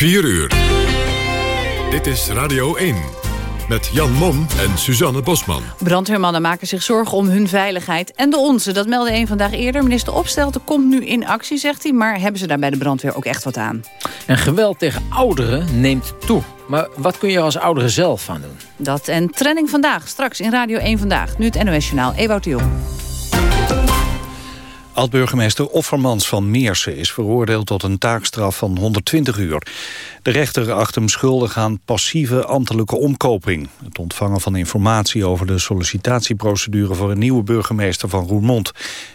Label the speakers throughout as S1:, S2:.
S1: 4 uur. Dit is Radio 1. Met Jan Mom en Suzanne Bosman.
S2: Brandweermannen maken zich zorgen om hun veiligheid en de onze. Dat meldde een vandaag eerder. Minister Opstelten komt nu in actie, zegt hij. Maar hebben ze daar bij de brandweer ook echt wat aan?
S3: En geweld tegen ouderen neemt toe. Maar wat kun je als ouderen zelf aan doen?
S2: Dat en trending vandaag, straks in Radio 1 Vandaag. Nu het NOS Journaal, Ewout de Jong.
S4: Oud-burgemeester Offermans van Meersen is veroordeeld tot een taakstraf van 120 uur. De rechter acht hem schuldig aan passieve ambtelijke omkoping. Het ontvangen van informatie over de sollicitatieprocedure voor een nieuwe burgemeester van Roermond.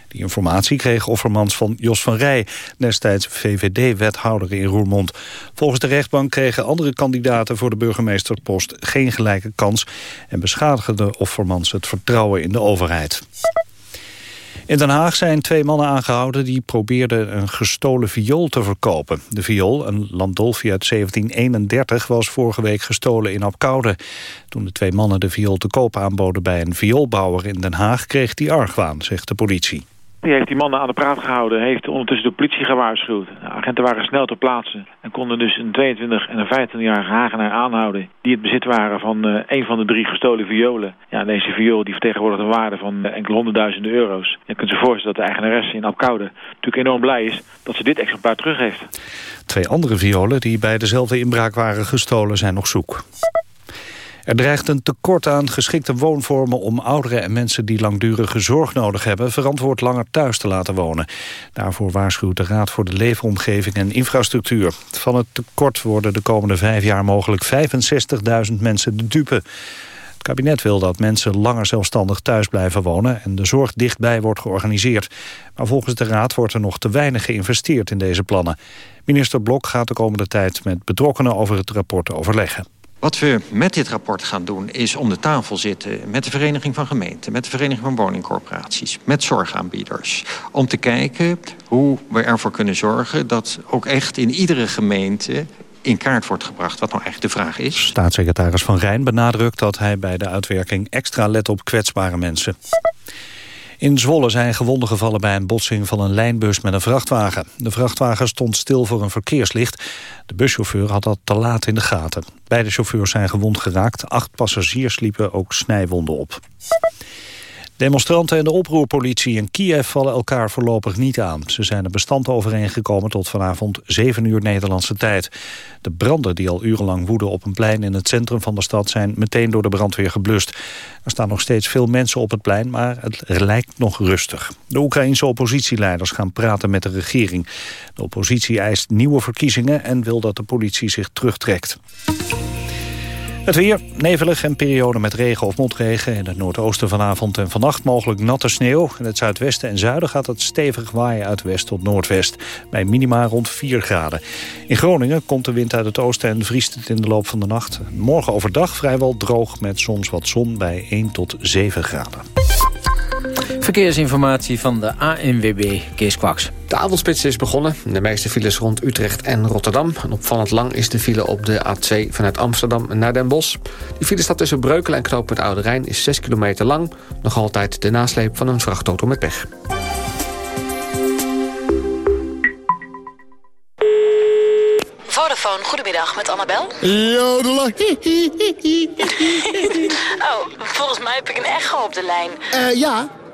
S4: Die informatie kreeg Offermans van Jos van Rij, destijds VVD-wethouder in Roermond. Volgens de rechtbank kregen andere kandidaten voor de burgemeesterpost geen gelijke kans en beschadigde Offermans het vertrouwen in de overheid. In Den Haag zijn twee mannen aangehouden die probeerden een gestolen viool te verkopen. De viool, een Landolfi uit 1731, was vorige week gestolen in Apkoude. Toen de twee mannen de viool te koop aanboden bij een vioolbouwer in Den Haag... kreeg die argwaan, zegt de politie.
S5: Die heeft die mannen aan de praat gehouden, heeft ondertussen de politie gewaarschuwd. De agenten waren snel ter plaatse en konden dus een 22 en een 25-jarige Hagenaar aanhouden... die het bezit waren van uh, een van de drie gestolen violen. Ja, deze viool die vertegenwoordigt een waarde van uh, enkele honderdduizenden euro's. Je kunt je voorstellen dat de eigenaresse in Apkoude natuurlijk enorm blij is... dat ze dit exemplaar terug heeft.
S4: Twee andere violen die bij dezelfde inbraak waren gestolen zijn nog zoek. Er dreigt een tekort aan geschikte woonvormen om ouderen en mensen die langdurige zorg nodig hebben verantwoord langer thuis te laten wonen. Daarvoor waarschuwt de Raad voor de Leefomgeving en Infrastructuur. Van het tekort worden de komende vijf jaar mogelijk 65.000 mensen de dupe. Het kabinet wil dat mensen langer zelfstandig thuis blijven wonen... en de zorg dichtbij wordt georganiseerd. Maar volgens de Raad wordt er nog te weinig geïnvesteerd in deze plannen. Minister Blok gaat de komende tijd met betrokkenen over het rapport overleggen.
S6: Wat we met dit rapport gaan doen is om de tafel zitten met de Vereniging van Gemeenten... met de Vereniging van Woningcorporaties, met zorgaanbieders. Om te kijken hoe we ervoor kunnen zorgen dat ook echt in iedere gemeente in kaart wordt gebracht, wat nou eigenlijk de vraag is.
S4: Staatssecretaris Van Rijn benadrukt dat hij bij de uitwerking extra let op kwetsbare mensen. In Zwolle zijn gewonden gevallen bij een botsing van een lijnbus met een vrachtwagen. De vrachtwagen stond stil voor een verkeerslicht. De buschauffeur had dat te laat in de gaten. Beide chauffeurs zijn gewond geraakt. Acht passagiers liepen ook snijwonden op. Demonstranten en de oproerpolitie in Kiev vallen elkaar voorlopig niet aan. Ze zijn er bestand overeengekomen tot vanavond 7 uur Nederlandse tijd. De branden die al urenlang woeden op een plein in het centrum van de stad... zijn meteen door de brandweer geblust. Er staan nog steeds veel mensen op het plein, maar het lijkt nog rustig. De Oekraïense oppositieleiders gaan praten met de regering. De oppositie eist nieuwe verkiezingen en wil dat de politie zich terugtrekt. Het weer, nevelig en periode met regen of motregen. In het noordoosten vanavond en vannacht mogelijk natte sneeuw. In het zuidwesten en zuiden gaat het stevig waaien uit west tot noordwest. Bij minima rond 4 graden. In Groningen komt de wind uit het oosten en vriest het in de loop van de nacht. Morgen overdag vrijwel droog met soms wat zon bij 1 tot 7 graden.
S3: Verkeersinformatie van de ANWB Kees Kwaks.
S7: De avondspits is begonnen. De meeste files rond Utrecht en Rotterdam. En opvallend lang is de file op de A2 vanuit Amsterdam naar Den Bosch. Die file staat tussen Breukelen en knooppunt Oude Rijn is 6 kilometer lang. Nog altijd de nasleep van een vrachtauto met pech.
S8: Vodafone, goedemiddag, met Annabel.
S9: Jodela.
S8: oh, volgens mij heb ik een echo op de lijn.
S9: Uh, ja,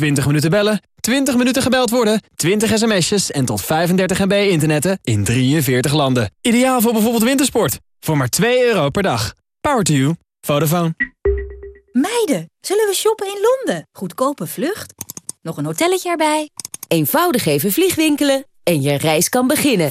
S10: 20 minuten bellen, 20 minuten gebeld worden, 20 sms'jes en tot 35 MB internetten in 43 landen. Ideaal voor bijvoorbeeld wintersport. Voor maar 2 euro per dag. Power to you. Vodafone.
S11: Meiden, zullen we shoppen in Londen? Goedkope vlucht. Nog een hotelletje erbij.
S12: Eenvoudig even vliegwinkelen en je reis kan beginnen.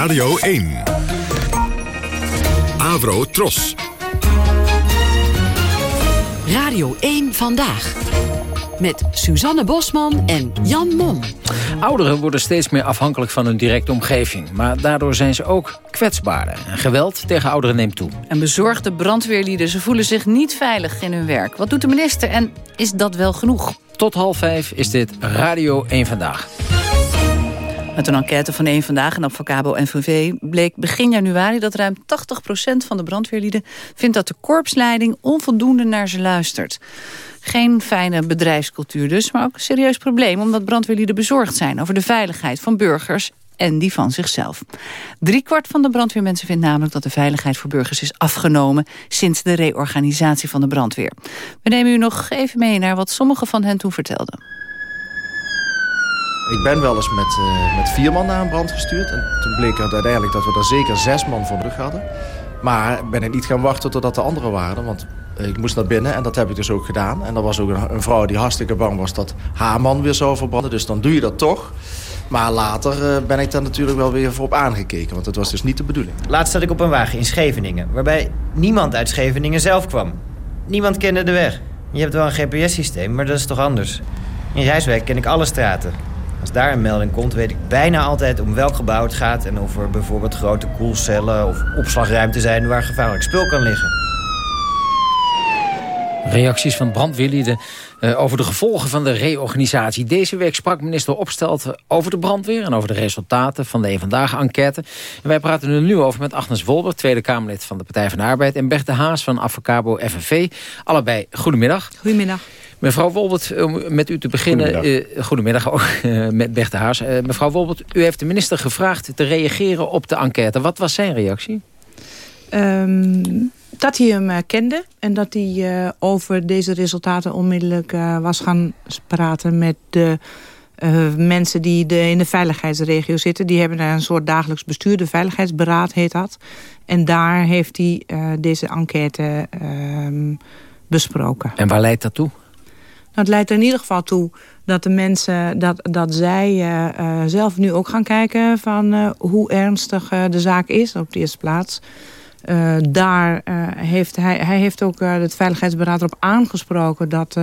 S1: Radio 1. Avro Tros.
S12: Radio 1 Vandaag. Met Suzanne Bosman en Jan Mom.
S3: Ouderen worden steeds meer afhankelijk van hun directe omgeving. Maar daardoor zijn ze ook kwetsbaarder. En geweld tegen ouderen neemt toe.
S2: En bezorgde brandweerlieden, ze voelen zich niet veilig in hun werk. Wat doet de minister en is dat wel genoeg?
S3: Tot half vijf is dit Radio 1 Vandaag.
S2: Uit een enquête van één Vandaag en Advocabo NVV bleek begin januari dat ruim 80% van de brandweerlieden vindt dat de korpsleiding onvoldoende naar ze luistert. Geen fijne bedrijfscultuur dus, maar ook een serieus probleem... omdat brandweerlieden bezorgd zijn over de veiligheid van burgers en die van zichzelf. kwart van de brandweermensen vindt namelijk dat de veiligheid voor burgers is afgenomen sinds de reorganisatie van de brandweer. We nemen u nog even mee naar wat sommigen van hen toen vertelden.
S13: Ik ben wel eens met, uh, met vier man naar een brand gestuurd. En toen bleek het uiteindelijk dat we er zeker zes man voor terug hadden. Maar ben ik niet gaan wachten totdat de anderen waren. Want ik moest naar binnen en dat heb ik dus ook gedaan. En er was ook een, een vrouw die hartstikke bang was dat haar man weer zou verbranden. Dus dan doe je dat toch. Maar later uh, ben ik daar natuurlijk wel weer voor op aangekeken. Want dat was dus niet de bedoeling.
S14: Laatst zat ik op een wagen in Scheveningen. Waarbij niemand uit Scheveningen zelf kwam. Niemand kende de weg. Je hebt wel een GPS-systeem, maar dat is toch anders. In Rijswijk ken ik alle straten. Als daar een melding komt, weet ik bijna altijd om welk gebouw het gaat... en of er bijvoorbeeld grote koelcellen of opslagruimte zijn... waar gevaarlijk spul kan liggen.
S3: Reacties van brandweerlieden uh, over de gevolgen van de reorganisatie. Deze week sprak minister Opstelten over de brandweer... en over de resultaten van de Een Vandaag enquête. En wij praten er nu over met Agnes Wolber, Tweede Kamerlid van de Partij van de Arbeid... en Bert de Haas van Avocabo FNV. Allebei goedemiddag.
S15: Goedemiddag.
S3: Mevrouw Wolbert, om met u te beginnen. Goedemiddag, uh, goedemiddag ook uh, met Bert de Haas. Uh, mevrouw Wolbert, u heeft de minister gevraagd te reageren op de enquête. Wat was zijn reactie?
S15: Um, dat hij hem kende en dat hij over deze resultaten onmiddellijk was gaan praten met de mensen die de, in de veiligheidsregio zitten. Die hebben daar een soort dagelijks bestuur, de veiligheidsberaad heet dat. En daar heeft hij deze enquête ehm, besproken.
S3: En waar leidt dat toe?
S15: Dat leidt er in ieder geval toe dat de mensen, dat, dat zij zelf nu ook gaan kijken van hoe ernstig de zaak is op de eerste plaats. Daar heeft hij, hij heeft ook het Veiligheidsberaad erop aangesproken dat,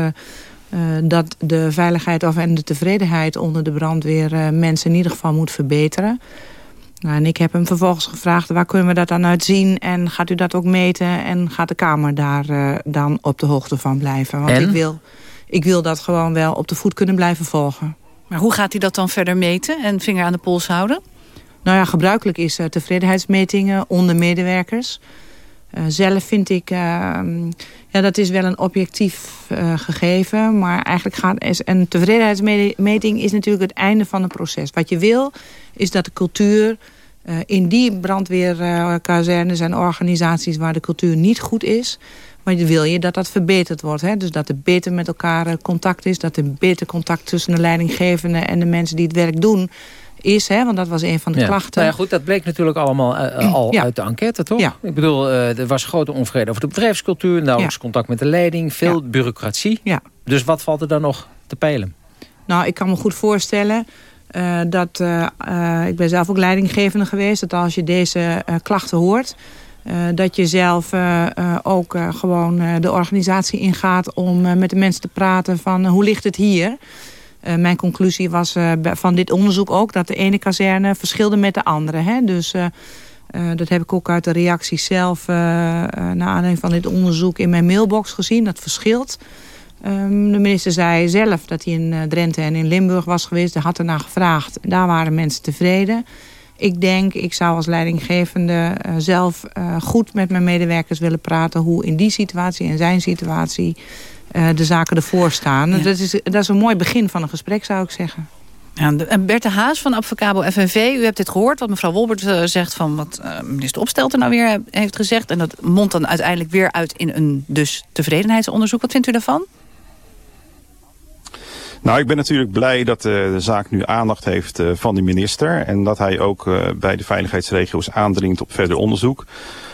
S15: dat de veiligheid of, en de tevredenheid onder de brandweer mensen in ieder geval moet verbeteren. Nou, en ik heb hem vervolgens gevraagd, waar kunnen we dat dan uit zien? En gaat u dat ook meten? En gaat de Kamer daar dan op de hoogte van blijven? Want
S3: en?
S15: ik wil ik wil dat gewoon wel op de voet kunnen blijven volgen.
S2: Maar hoe gaat hij dat dan verder meten en vinger aan de pols houden?
S15: Nou ja, gebruikelijk is uh, tevredenheidsmetingen onder medewerkers. Uh, zelf vind ik, uh, ja, dat is wel een objectief gegeven. Maar eigenlijk gaat een tevredenheidsmeting is natuurlijk het einde van het proces. Wat je wil, is dat de cultuur in die brandweerkazernes en organisaties waar de cultuur niet goed is maar wil je dat dat verbeterd wordt. Hè? Dus dat er beter met elkaar eh, contact is. Dat er beter contact tussen de leidinggevende en de mensen die het werk doen is. Hè? Want dat was een van de
S3: ja.
S15: klachten.
S3: Nou ja, goed, dat bleek natuurlijk allemaal uh, al ja. uit de enquête, toch? Ik bedoel, uh, er was grote onvrede over de bedrijfscultuur. Nauwelijks contact met de leiding. Veel bureaucratie.
S15: Ja.
S3: Dus wat valt er dan nog te peilen?
S15: Nou, ik kan me goed voorstellen... Uh, dat, ik ben zelf ook leidinggevende geweest. Dat als je deze klachten hoort... Dat je zelf ook gewoon de organisatie ingaat om met de mensen te praten van hoe ligt het hier. Mijn conclusie was van dit onderzoek ook dat de ene kazerne verschilde met de andere. Hè? Dus Uh, dat heb ik ook uit de reacties zelf... Naar aanleiding van dit onderzoek in mijn mailbox gezien. Dat verschilt. Um, de minister zei zelf dat hij in Drenthe en in Limburg was geweest. Daar had ernaar gevraagd. Daar waren mensen tevreden. Ik denk, ik zou als leidinggevende zelf goed met mijn medewerkers willen praten... hoe in die situatie, in zijn situatie, de zaken ervoor staan. Ja. Dat, is, dat is een mooi begin van een gesprek, zou ik zeggen.
S2: Ja, en Berthe Haas van Advocabo FNV, u hebt dit gehoord... wat mevrouw Wolbert uh, zegt van wat uh, minister Opstelten nou weer heeft gezegd... en dat mondt dan uiteindelijk weer uit in een dus tevredenheidsonderzoek. Wat vindt u daarvan?
S16: Nou, ik ben natuurlijk blij dat uh, de zaak nu aandacht heeft uh, van de minister. En dat hij ook uh, bij de veiligheidsregio's aandringt op verder onderzoek.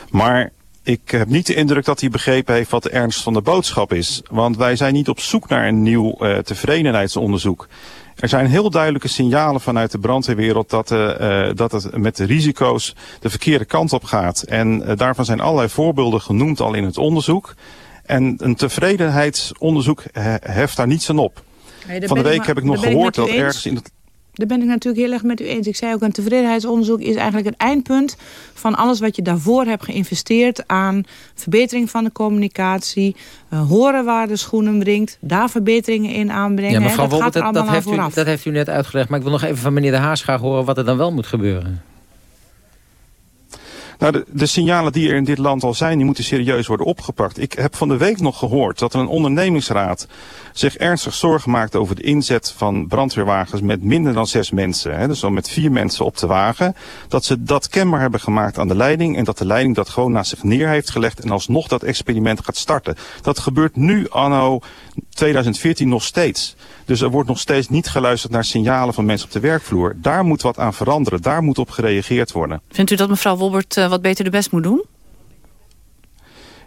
S16: Maar ik heb niet de indruk dat hij begrepen heeft wat de ernst van de boodschap is. Want wij zijn niet op zoek naar een nieuw tevredenheidsonderzoek. Er zijn heel duidelijke signalen vanuit de brandweerwereld dat, uh, dat het met de risico's de verkeerde kant op gaat. En uh, daarvan zijn allerlei voorbeelden genoemd al in het onderzoek. En een tevredenheidsonderzoek heft daar niets aan op.
S15: Nee,
S16: Van de week heb ik nog gehoord dat ergens in het...
S15: Daar ben ik natuurlijk heel erg met u eens. Ik zei ook, een tevredenheidsonderzoek is eigenlijk het eindpunt van alles wat je daarvoor hebt geïnvesteerd aan verbetering van de communicatie, uh, horen waar de schoenen brengt, daar verbeteringen in aanbrengen.
S3: Ja, mevrouw
S15: dat
S3: dat, dat, heeft u, dat heeft u net uitgelegd, maar ik wil nog even van meneer De Haas graag horen wat er dan wel moet gebeuren.
S16: Nou, de, signalen die er in dit land al zijn, die moeten serieus worden opgepakt. Ik heb van de week nog gehoord dat een ondernemingsraad zich ernstig zorgen maakt over de inzet van brandweerwagens met minder dan zes mensen. Hè, dus dan met vier mensen op de wagen. Dat ze dat kenbaar hebben gemaakt aan de leiding en dat de leiding dat gewoon naast zich neer heeft gelegd en alsnog dat experiment gaat starten. Dat gebeurt nu anno 2014 nog steeds. Dus er wordt nog steeds niet geluisterd naar signalen van mensen op de werkvloer. Daar moet wat aan veranderen. Daar moet op gereageerd worden.
S2: Vindt u dat mevrouw Wolbert uh, wat beter de best moet doen?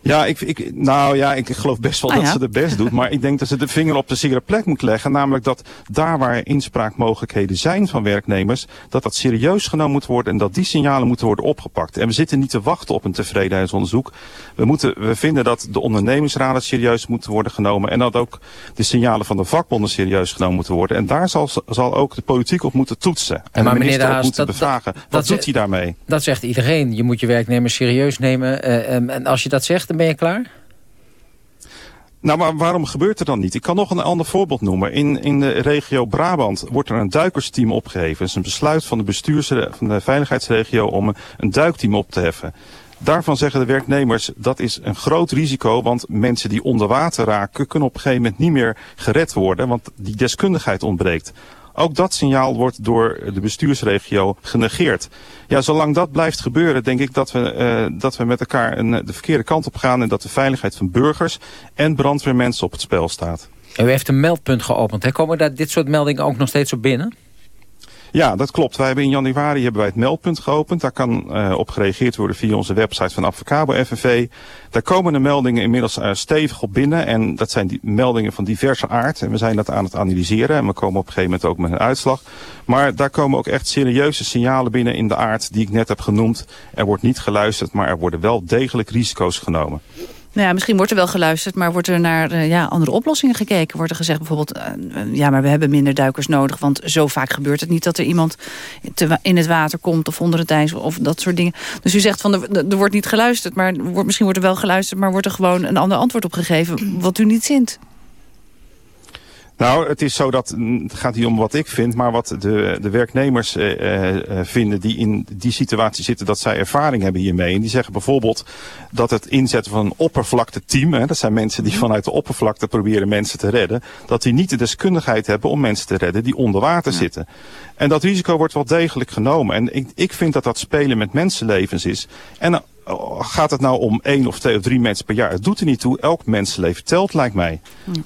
S16: Ja, ik, ik, nou ja, ik geloof best wel
S2: Ah,
S16: dat
S2: ja.
S16: ze het best doet. Maar ik denk dat ze de vinger op de zere plek moet leggen. Namelijk dat daar waar inspraakmogelijkheden zijn van werknemers... dat dat serieus genomen moet worden en dat die signalen moeten worden opgepakt. En we zitten niet te wachten op een tevredenheidsonderzoek. We, moeten, we vinden dat de ondernemingsraden serieus moeten worden genomen... en dat ook de signalen van de vakbonden serieus genomen moeten worden. En daar zal, zal ook de politiek op moeten toetsen. En
S3: maar
S16: de
S3: meneer
S16: minister
S3: De
S16: ook
S3: Haas,
S16: moeten
S3: dat-
S16: bevragen.
S3: dat-
S16: Wat
S3: dat
S16: doet hij daarmee?
S3: Dat zegt iedereen. Je moet je werknemers serieus nemen. eh, em, en als je dat zegt, ben je klaar?
S16: Nou, maar waarom gebeurt er dan niet? Ik kan nog een ander voorbeeld noemen. In, in de regio Brabant wordt er een duikersteam opgeheven. Het is een besluit van de bestuurs van de veiligheidsregio om een, een duikteam op te heffen. Daarvan zeggen de werknemers dat is een groot risico, want mensen die onder water raken kunnen op een gegeven moment niet meer gered worden, want die deskundigheid ontbreekt. Ook dat signaal wordt door de bestuursregio genegeerd. Ja, zolang dat blijft gebeuren, denk ik dat we, uh, dat we met elkaar een, de verkeerde kant op gaan en dat de veiligheid van burgers en brandweermensen op het spel staat.
S3: U heeft een meldpunt geopend. Hè? Komen daar dit soort meldingen ook nog steeds op binnen?
S16: Ja, dat klopt. Wij hebben in januari hebben wij het meldpunt geopend. Daar kan uh, op gereageerd worden via onze website van Advocabo FNV. Daar komen de meldingen inmiddels uh, stevig op binnen. En dat zijn die meldingen van diverse aard. En we zijn dat aan het analyseren. En we komen op een gegeven moment ook met een uitslag. Maar daar komen ook echt serieuze signalen binnen in de aard die ik net heb genoemd. Er wordt niet geluisterd, maar er worden wel degelijk risico's genomen.
S2: Nou ja, misschien wordt er wel geluisterd, maar wordt er naar uh, ja, andere oplossingen gekeken? Wordt er gezegd bijvoorbeeld, uh, ja, maar we hebben minder duikers nodig... want zo vaak gebeurt het niet dat er iemand in het water komt... of onder het ijs of dat soort dingen. Dus u zegt van, er, er wordt niet geluisterd, maar wordt, misschien wordt er wel geluisterd... maar wordt er gewoon een ander antwoord op gegeven, wat u niet zint?
S16: Nou, het is zo dat, het gaat niet om wat ik vind, maar wat de, de werknemers uh, uh, vinden die in die situatie zitten, dat zij ervaring hebben hiermee. En die zeggen bijvoorbeeld dat het inzetten van een oppervlakteteam, hè, dat zijn mensen die vanuit de oppervlakte proberen mensen te redden, dat die niet de deskundigheid hebben om mensen te redden die onder water ja. zitten. En dat risico wordt wel degelijk genomen. En ik, ik vind dat dat spelen met mensenlevens is. En gaat het nou om één of twee of drie mensen per jaar? Het doet er niet toe. Elk mensenleven telt, lijkt mij.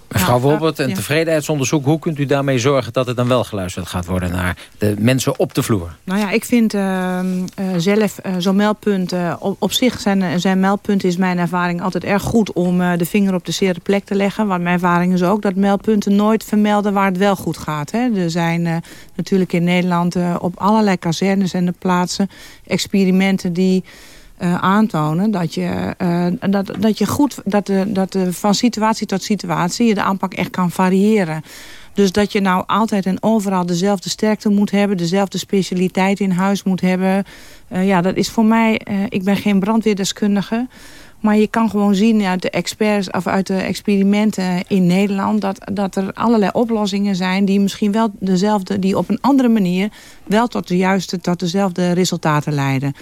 S3: Mevrouw ja, Wolbert, een tevredenheidsonderzoek. Hoe kunt u daarmee zorgen dat er dan wel geluisterd gaat worden naar de mensen op de vloer?
S15: Nou ja, ik vind uh, uh, zelf uh, zo'n meldpunt... Op, op, zich zijn, zijn meldpunten is mijn ervaring altijd erg goed... om de vinger op de zere plek te leggen. Want mijn ervaring is ook dat meldpunten nooit vermelden waar het wel goed gaat. Hè. Er zijn natuurlijk in Nederland op allerlei kazernes en de plaatsen experimenten die... uh, aantonen dat je, uh, dat, dat je goed, dat, de, dat de, van situatie tot situatie je de aanpak echt kan variëren. Dus dat je nou altijd en overal dezelfde sterkte moet hebben... dezelfde specialiteit in huis moet hebben. Uh, ja, dat is voor mij... Ik ben geen brandweerdeskundige... Maar je kan gewoon zien uit de experts of uit de experimenten in Nederland... Dat, dat er allerlei oplossingen zijn die misschien wel dezelfde... die op een andere manier wel tot de juiste, tot dezelfde resultaten leiden.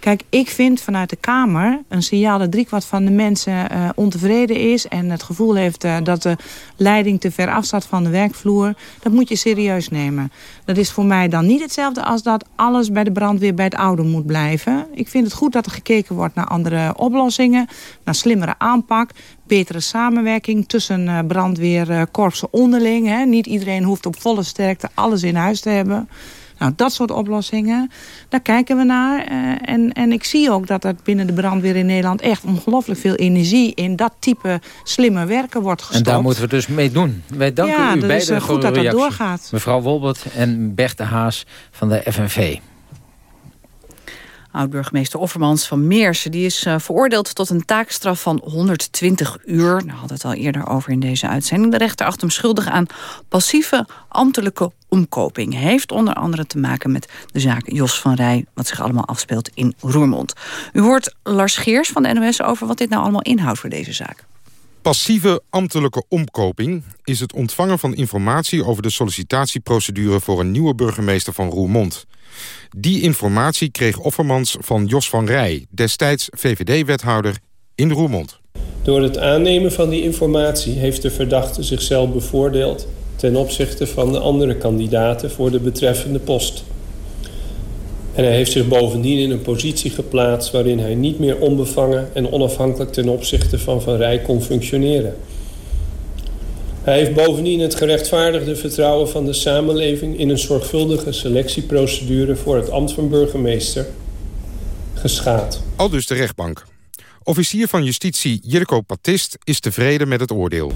S15: Kijk, ik vind vanuit de Kamer een signaal dat driekwart van de mensen uh, ontevreden is... en het gevoel heeft uh, dat de leiding te ver afstaat van de werkvloer. Dat moet je serieus nemen. Dat is voor mij dan niet hetzelfde als dat alles bij de brandweer bij het oude moet blijven. Ik vind het goed dat er gekeken wordt naar andere oplossingen, naar slimmere aanpak betere samenwerking tussen uh, brandweerkorpsen onderling. Hè. Niet iedereen hoeft op volle sterkte alles in huis te hebben. Nou, dat soort oplossingen, daar kijken we naar. Uh, en, en ik zie ook dat er binnen de brandweer in Nederland... echt ongelooflijk veel energie in dat type slimme werken wordt gestopt.
S3: En daar moeten we dus mee doen. Wij danken
S15: ja,
S3: u beiden
S15: is, uh,
S3: voor
S15: goed
S3: uw
S15: dat dat doorgaat.
S3: Mevrouw Wolbert en Bert de Haas van de FNV.
S2: Oud-burgemeester Offermans van Meersen die is uh, veroordeeld tot een taakstraf van 120 uur. Daar hadden het al eerder over in deze uitzending. De rechter acht hem schuldig aan passieve ambtelijke omkoping. Heeft onder andere te maken met de zaak Jos van Rij... wat zich allemaal afspeelt in Roermond. U hoort Lars Geers van de NOS over wat dit nou allemaal inhoudt voor deze zaak.
S17: Passieve ambtelijke omkoping is het ontvangen van informatie... over de sollicitatieprocedure voor een nieuwe burgemeester van Roermond. Die informatie kreeg Offermans van Jos van Rij... destijds VVD-wethouder in Roermond.
S18: Door het aannemen van die informatie heeft de verdachte zichzelf bevoordeeld... ten opzichte van de andere kandidaten voor de betreffende post. En hij heeft zich bovendien in een positie geplaatst... waarin hij niet meer onbevangen en onafhankelijk ten opzichte van Van Rij kon functioneren. Hij heeft bovendien het gerechtvaardigde vertrouwen van de samenleving... in een zorgvuldige selectieprocedure voor het ambt van burgemeester geschaad.
S17: Al dus de rechtbank. Officier van justitie Jirko Patist is tevreden met het oordeel.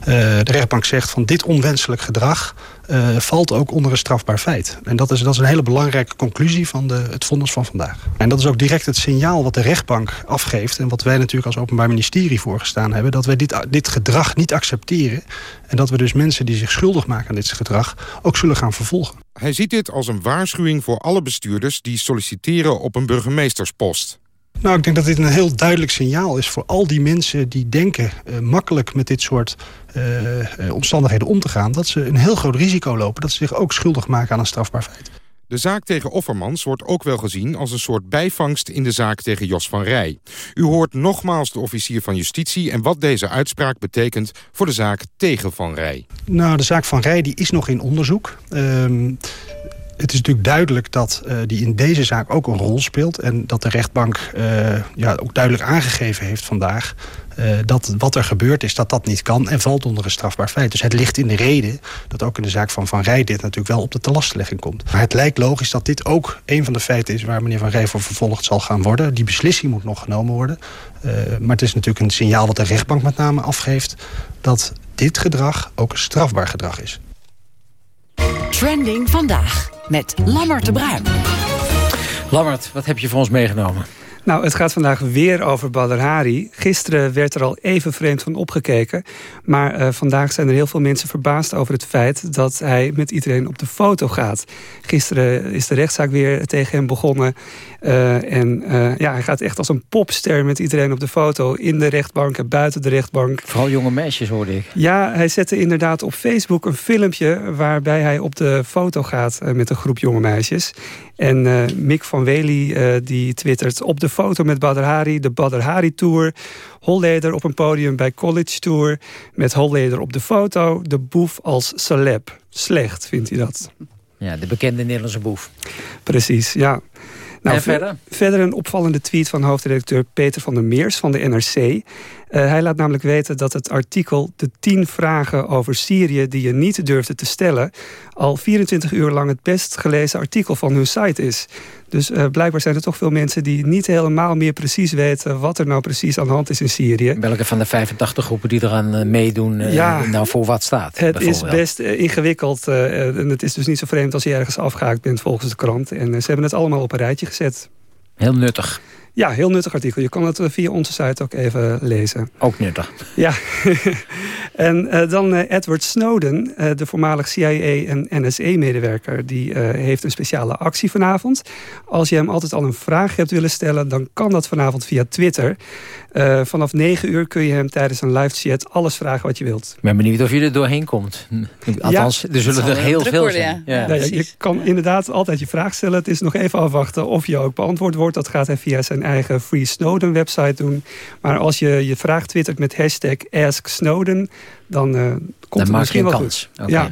S19: Uh, de rechtbank zegt van dit onwenselijk gedrag uh, valt ook onder een strafbaar feit. En dat is, dat is een hele belangrijke conclusie van de, het vonnis van vandaag. En dat is ook direct het signaal wat de rechtbank afgeeft... en wat wij natuurlijk als Openbaar Ministerie voorgestaan hebben... dat wij dit, dit gedrag niet accepteren... en dat we dus mensen die zich schuldig maken aan dit gedrag... ook zullen gaan vervolgen.
S17: Hij ziet dit als een waarschuwing voor alle bestuurders... die solliciteren op een burgemeesterspost.
S19: Nou, ik denk dat dit een heel duidelijk signaal is voor al die mensen die denken uh, makkelijk met dit soort uh, uh, omstandigheden om te gaan. Dat ze een heel groot risico lopen dat ze zich ook schuldig maken aan een strafbaar feit.
S17: De zaak tegen Offermans wordt ook wel gezien als een soort bijvangst in de zaak tegen Jos van Rij. U hoort nogmaals de officier van justitie en wat deze uitspraak betekent voor de zaak tegen Van Rij.
S19: Nou, de zaak van Rij die is nog in onderzoek. Um, het is natuurlijk duidelijk dat uh, die in deze zaak ook een rol speelt... en dat de rechtbank uh, ja, ook duidelijk aangegeven heeft vandaag... Uh, dat wat er gebeurd is, dat dat niet kan en valt onder een strafbaar feit. Dus het ligt in de reden dat ook in de zaak van Van Rij... dit natuurlijk wel op de telastlegging komt. Maar het lijkt logisch dat dit ook een van de feiten is... waar meneer Van Rij voor vervolgd zal gaan worden. Die beslissing moet nog genomen worden. maar het is natuurlijk een signaal wat de rechtbank met name afgeeft... dat dit gedrag ook een strafbaar gedrag is.
S12: Trending vandaag met Lammert de Bruin.
S3: Lammert, wat heb je voor ons meegenomen?
S20: Nou, het gaat vandaag weer over Badr Hari. Gisteren werd er al even vreemd van opgekeken. Maar uh, vandaag zijn er heel veel mensen verbaasd over het feit... dat hij met iedereen op de foto gaat. Gisteren is de rechtszaak weer tegen hem begonnen. Uh, en uh, ja, hij gaat echt als een popster met iedereen op de foto... in de rechtbank en buiten de rechtbank.
S3: Vooral jonge meisjes, hoorde ik.
S20: Ja, hij zette inderdaad op Facebook een filmpje... waarbij hij op de foto gaat met een groep jonge meisjes. En Mick van Wely die twittert op de foto met Badr Hari, de Badr Hari Tour. Holleder op een podium bij College Tour. Met Holleder op de foto, de boef als celeb. Slecht vindt hij dat.
S3: Ja, de bekende Nederlandse boef.
S20: Precies, ja. Nou,
S3: en verder?
S20: Verder een opvallende tweet van hoofdredacteur Peter van der Meers van de NRC. Uh, hij laat namelijk weten dat het artikel de 10 vragen over Syrië die je niet durfde te stellen... al 24 uur lang het best gelezen artikel van hun site is. Dus uh, blijkbaar zijn er toch veel mensen die niet helemaal meer precies weten... wat er nou precies aan de hand is in Syrië.
S3: Welke van de 85 groepen die eraan uh, meedoen ja, nou voor wat staat?
S20: Het is best ingewikkeld. en het is dus niet zo vreemd als je ergens afgehaakt bent volgens de krant. En ze hebben het allemaal op een rijtje gezet.
S3: Heel nuttig.
S20: Ja, heel nuttig artikel. Je kan het eh, via onze site ook even lezen.
S3: Ook nuttig.
S20: Ja. en uh, dan uh, Edward Snowden, uh, de voormalig CIA en NSA-medewerker... die heeft een speciale actie vanavond. Als je hem altijd al een vraag hebt willen stellen... dan kan dat vanavond via Twitter. vanaf 9 uur kun je hem tijdens een live chat alles vragen wat je wilt.
S3: Ik ben benieuwd of je er doorheen komt. Althans, ja, er zullen er heel veel worden, zijn.
S20: Ja. Ja. je kan inderdaad altijd je vraag stellen. Het is nog even afwachten of je ook beantwoord wordt. Dat gaat hij via zijn eigen Free Snowden website doen. Maar als je je vraag twittert met hashtag AskSnowden... dan uh, komt
S3: dan
S20: er misschien wel
S3: kans.
S20: goed. Okay. Ja.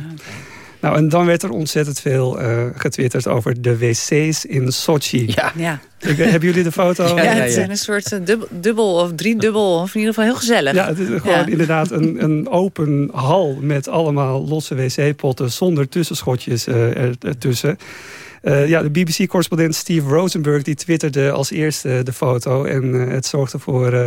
S20: Nou, en dan werd er ontzettend veel uh, getwitterd over de wc's in Sochi.
S3: Ja.
S2: ja.
S20: Ik, hebben jullie de foto?
S2: Ja, ja, ja, het zijn een soort uh, dubbel, dubbel of driedubbel, of in ieder geval heel gezellig.
S20: Ja, het is gewoon inderdaad een, een open hal met allemaal losse wc-potten zonder tussenschotjes uh, ertussen. Uh, ja, de BBC-correspondent Steve Rosenberg die twitterde als eerste de foto. En uh, het zorgde voor uh,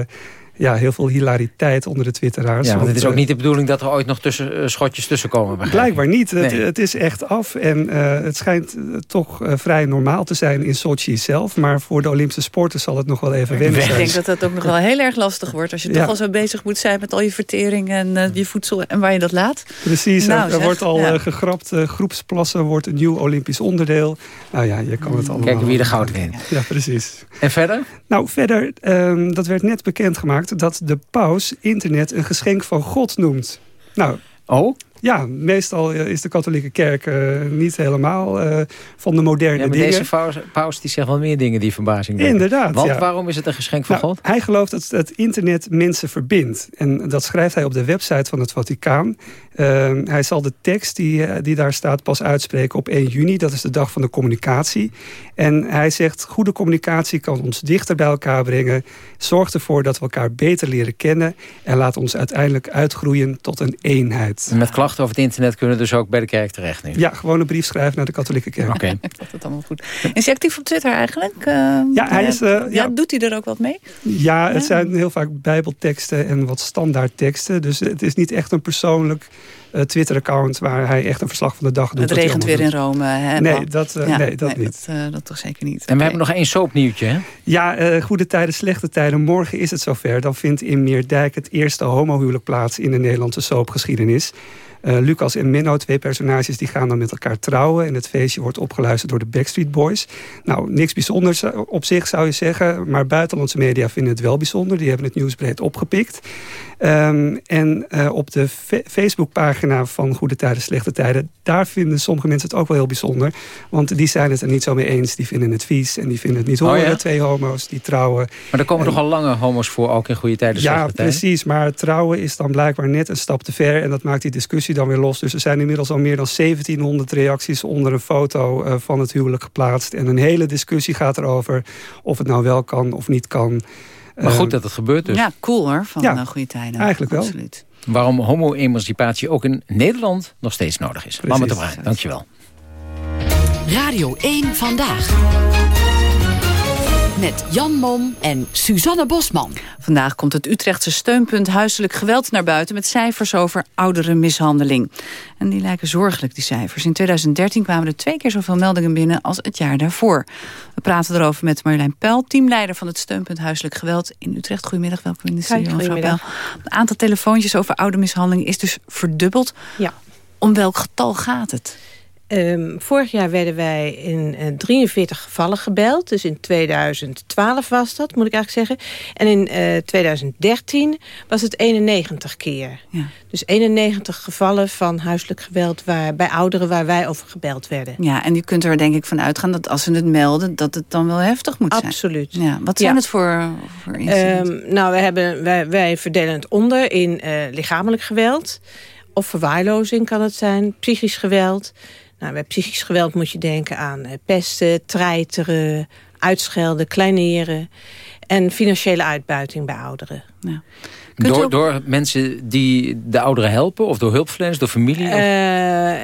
S20: ja, heel veel hilariteit onder de twitteraars.
S3: Ja, want het is ook niet de bedoeling dat er ooit nog tussen, uh, schotjes tussen komen.
S20: Blijkbaar niet. Nee. Het, het, is echt af. En uh, het schijnt uh, toch vrij normaal te zijn in Sochi zelf. Maar voor de Olympische sporten zal het nog wel even wennen zijn.
S2: Ik denk dat dat ook nog wel heel erg lastig wordt. Als je ja. toch al zo bezig moet zijn met al je vertering en je voedsel en waar je dat laat.
S20: Precies. Nou, er wordt al ja. gegrapt. groepsplassen wordt een nieuw Olympisch onderdeel. Nou ja, je kan het allemaal...
S3: Kijken wie de goud wint.
S20: Ja, precies.
S3: En verder?
S20: Nou, verder, um, dat werd net bekendgemaakt dat de paus internet een geschenk van God noemt. Nou,
S3: oh?
S20: Ja, meestal is de katholieke kerk uh, niet helemaal uh, van de moderne
S3: ja, maar
S20: dingen.
S3: Deze paus, paus die zegt wel meer dingen die verbazing.
S20: Inderdaad.
S3: Want
S20: ja.
S3: waarom is het een geschenk van
S20: nou,
S3: God?
S20: Hij gelooft dat het internet mensen verbindt. En dat schrijft hij op de website van het Vaticaan. Uh, hij zal de tekst die, die daar staat pas uitspreken op 1 juni. Dat is de dag van de communicatie. En hij zegt, goede communicatie kan ons dichter bij elkaar brengen. Zorgt ervoor dat we elkaar beter leren kennen. En laat ons uiteindelijk uitgroeien tot een eenheid.
S3: En met klachten over het internet kunnen dus ook bij de kerk terecht nu?
S20: Ja, gewoon een brief schrijven naar de katholieke kerk.
S3: Oké.
S2: Okay. dat het allemaal goed. Is hij actief op Twitter eigenlijk? Uh,
S20: ja, hij is... Uh,
S2: ja, ja, doet hij er ook wat mee?
S20: Ja, het zijn heel vaak bijbelteksten en wat standaardteksten. Dus het is niet echt een persoonlijk Twitter-account... waar hij echt een verslag van de dag doet.
S2: Het regent weer in Rome. Hè,
S20: nee, dat, uh, ja, nee, dat
S2: nee,
S20: niet.
S2: Dat, uh, dat, toch zeker niet.
S3: En we hebben nog één soapnieuwtje, hè?
S20: Ja, goede tijden, slechte tijden. Morgen is het zover. Dan vindt in Meerdijk het eerste homohuwelijk plaats... in de Nederlandse soapgeschiedenis. Uh, Lucas en Menno, twee personages, die gaan dan met elkaar trouwen. En het feestje wordt opgeluisterd door de Backstreet Boys. Nou, niks bijzonders op zich zou je zeggen. Maar buitenlandse media vinden het wel bijzonder. Die hebben het nieuws breed opgepikt. Um, en uh, op de Facebookpagina van Goede Tijden, Slechte Tijden... daar vinden sommige mensen het ook wel heel bijzonder. Want die zijn het er niet zo mee eens. Die vinden het vies en die vinden het niet horen.
S3: Oh ja?
S20: Twee homo's die trouwen.
S3: Maar er komen en, toch al lange homo's voor, ook in Goede Tijden,
S20: ja,
S3: Slechte Tijden?
S20: Ja, precies. Maar trouwen is dan blijkbaar net een stap te ver. En dat maakt die discussie dan weer los. Dus er zijn inmiddels al meer dan 1700 reacties... onder een foto uh, van het huwelijk geplaatst. En een hele discussie gaat erover of het nou wel kan of niet kan...
S3: Maar goed dat het gebeurt dus.
S2: Ja, cool hoor, van ja, goede tijden.
S20: Eigenlijk wel.
S2: Absoluut.
S3: Waarom homo-emancipatie ook in Nederland nog steeds nodig is. Lamme de Bruin, dankjewel.
S12: Radio 1 Vandaag. Met Jan Mom en Suzanne Bosman.
S2: Vandaag komt het Utrechtse steunpunt huiselijk geweld naar buiten... met cijfers over ouderenmishandeling. En die lijken zorgelijk, die cijfers. In 2013 kwamen er twee keer zoveel meldingen binnen als het jaar daarvoor. We praten erover met Marjolein Pel, teamleider van het steunpunt huiselijk geweld in Utrecht. Goedemiddag, welkom in de studio, mevrouw Pel. Het aantal telefoontjes over oudermishandeling is dus verdubbeld.
S21: Ja.
S2: Om welk getal gaat het?
S21: Um, vorig jaar werden wij in uh, 43 gevallen gebeld. Dus in 2012 was dat, moet ik eigenlijk zeggen. En in uh, 2013 was het 91 keer.
S2: Ja.
S21: Dus 91 gevallen van huiselijk geweld waar, bij ouderen waar wij over gebeld werden.
S2: Ja, en je kunt er denk ik van uitgaan dat als ze het melden... dat het dan wel heftig moet
S21: Absoluut.
S2: zijn. Ja, wat zijn
S21: ja.
S2: het voor, voor incidenten?
S21: Um, nou, we hebben, wij, wij verdelen het onder in uh, lichamelijk geweld... of verwaarlozing kan het zijn, psychisch geweld... Nou, bij psychisch geweld moet je denken aan pesten, treiteren, uitschelden, kleineren en financiële uitbuiting bij ouderen.
S2: Ja.
S3: Door,
S2: ook...
S3: door mensen die de ouderen helpen of door hulpverleners, door familie? Of...
S21: Uh,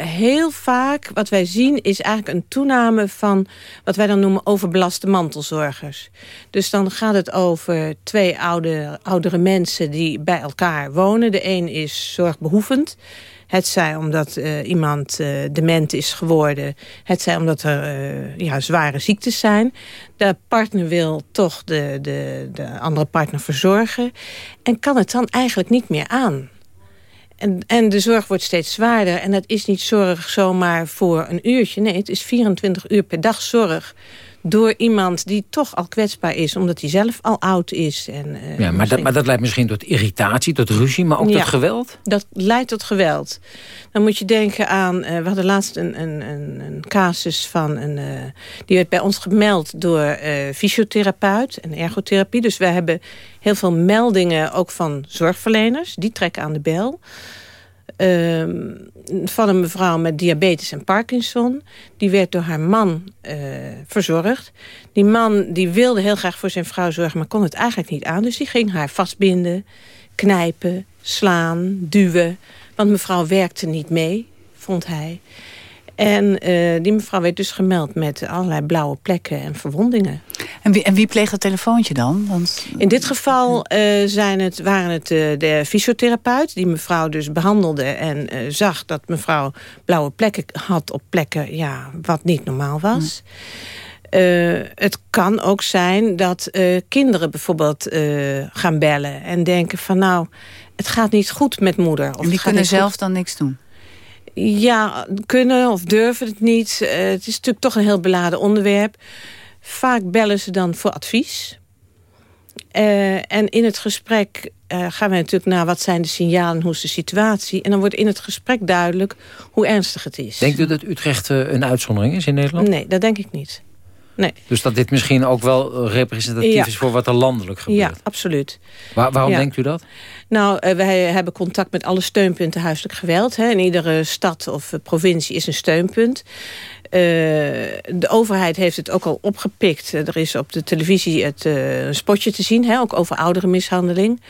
S21: heel vaak wat wij zien is eigenlijk een toename van wat wij dan noemen overbelaste mantelzorgers. Dus dan gaat het over twee oude, oudere mensen die bij elkaar wonen. De een is zorgbehoevend Het zij omdat uh, iemand uh, dement is geworden. Het zij omdat er uh, ja, zware ziektes zijn. De partner wil toch de, de, de andere partner verzorgen. En kan het dan eigenlijk niet meer aan. En, en de zorg wordt steeds zwaarder. En dat is niet zorg zomaar voor een uurtje. Nee, het is 24 uur per dag zorg door iemand die toch al kwetsbaar is... omdat hij zelf al oud is. En, uh,
S3: ja, maar dat, maar dat leidt misschien tot irritatie, tot ruzie... maar ook
S21: ja,
S3: tot geweld?
S21: dat leidt tot geweld. Dan moet je denken aan... Uh, we hadden laatst een, een, een, een casus van... Een, uh, die werd bij ons gemeld door fysiotherapeut en ergotherapie. Dus wij hebben heel veel meldingen ook van zorgverleners. Die trekken aan de bel. Uh, van een mevrouw met diabetes en Parkinson. Die werd door haar man uh, verzorgd. Die man die wilde heel graag voor zijn vrouw zorgen... maar kon het eigenlijk niet aan. Dus die ging haar vastbinden, knijpen, slaan, duwen. Want mevrouw werkte niet mee, vond hij. En uh, die mevrouw werd dus gemeld met allerlei blauwe plekken en verwondingen.
S2: En wie, en wie pleegt dat telefoontje dan? Want...
S21: In dit geval uh, zijn het, waren het uh, de fysiotherapeut... die mevrouw dus behandelde en zag dat mevrouw blauwe plekken had... op plekken ja, wat niet normaal was. Het kan ook zijn dat kinderen bijvoorbeeld gaan bellen... en denken van nou, het gaat niet goed met moeder.
S2: Of en die kunnen zelf goed. dan niks doen?
S21: Ja, kunnen of durven het niet. Uh, het is natuurlijk toch een heel beladen onderwerp. Vaak bellen ze dan voor advies. Uh, en in het gesprek uh, gaan we natuurlijk naar wat zijn de signalen, hoe is de situatie. En dan wordt in het gesprek duidelijk hoe ernstig het is.
S3: Denkt u dat Utrecht een uitzondering is in Nederland?
S21: Nee, dat denk ik niet. Nee.
S3: Dus dat dit misschien ook wel representatief ja. is voor wat er landelijk gebeurt?
S21: Ja, absoluut.
S3: Waar, waarom ja. denkt u dat?
S21: Nou, uh, wij hebben contact met alle steunpunten huiselijk geweld. Hè. In iedere stad of uh, provincie is een steunpunt. Uh, de overheid heeft het ook al opgepikt. Er is op de televisie het, een spotje te zien, hè, ook over ouderenmishandeling.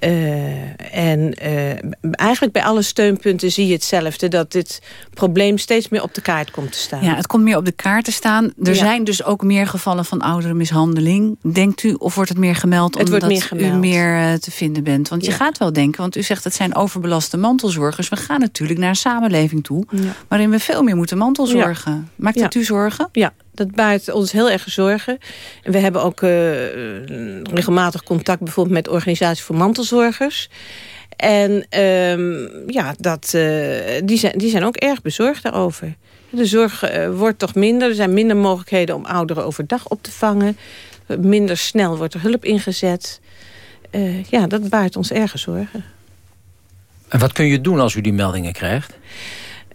S21: Uh, en uh, eigenlijk bij alle steunpunten zie je hetzelfde. Dat dit probleem steeds meer op de kaart komt te staan.
S2: Ja, het komt meer op de kaart te staan. Er ja. zijn dus ook meer gevallen van ouderenmishandeling. Denkt u, of wordt het meer gemeld
S21: het
S2: omdat
S21: meer gemeld.
S2: u meer uh, te vinden bent? Want ja. je gaat wel denken, want u zegt het zijn overbelaste mantelzorgers. We gaan natuurlijk naar een samenleving toe... Ja. waarin we veel meer moeten mantelzorgen. Maakt het u zorgen?
S21: Ja, dat baart ons heel erg zorgen. En we hebben ook uh, regelmatig contact bijvoorbeeld met organisaties voor mantelzorgers. En um, ja, dat, uh, die, zijn, die zijn ook erg bezorgd daarover. De zorg uh, wordt toch minder. Er zijn minder mogelijkheden om ouderen overdag op te vangen. Minder snel wordt er hulp ingezet. ja, dat baart ons erg zorgen.
S3: En wat kun je doen als u die meldingen krijgt?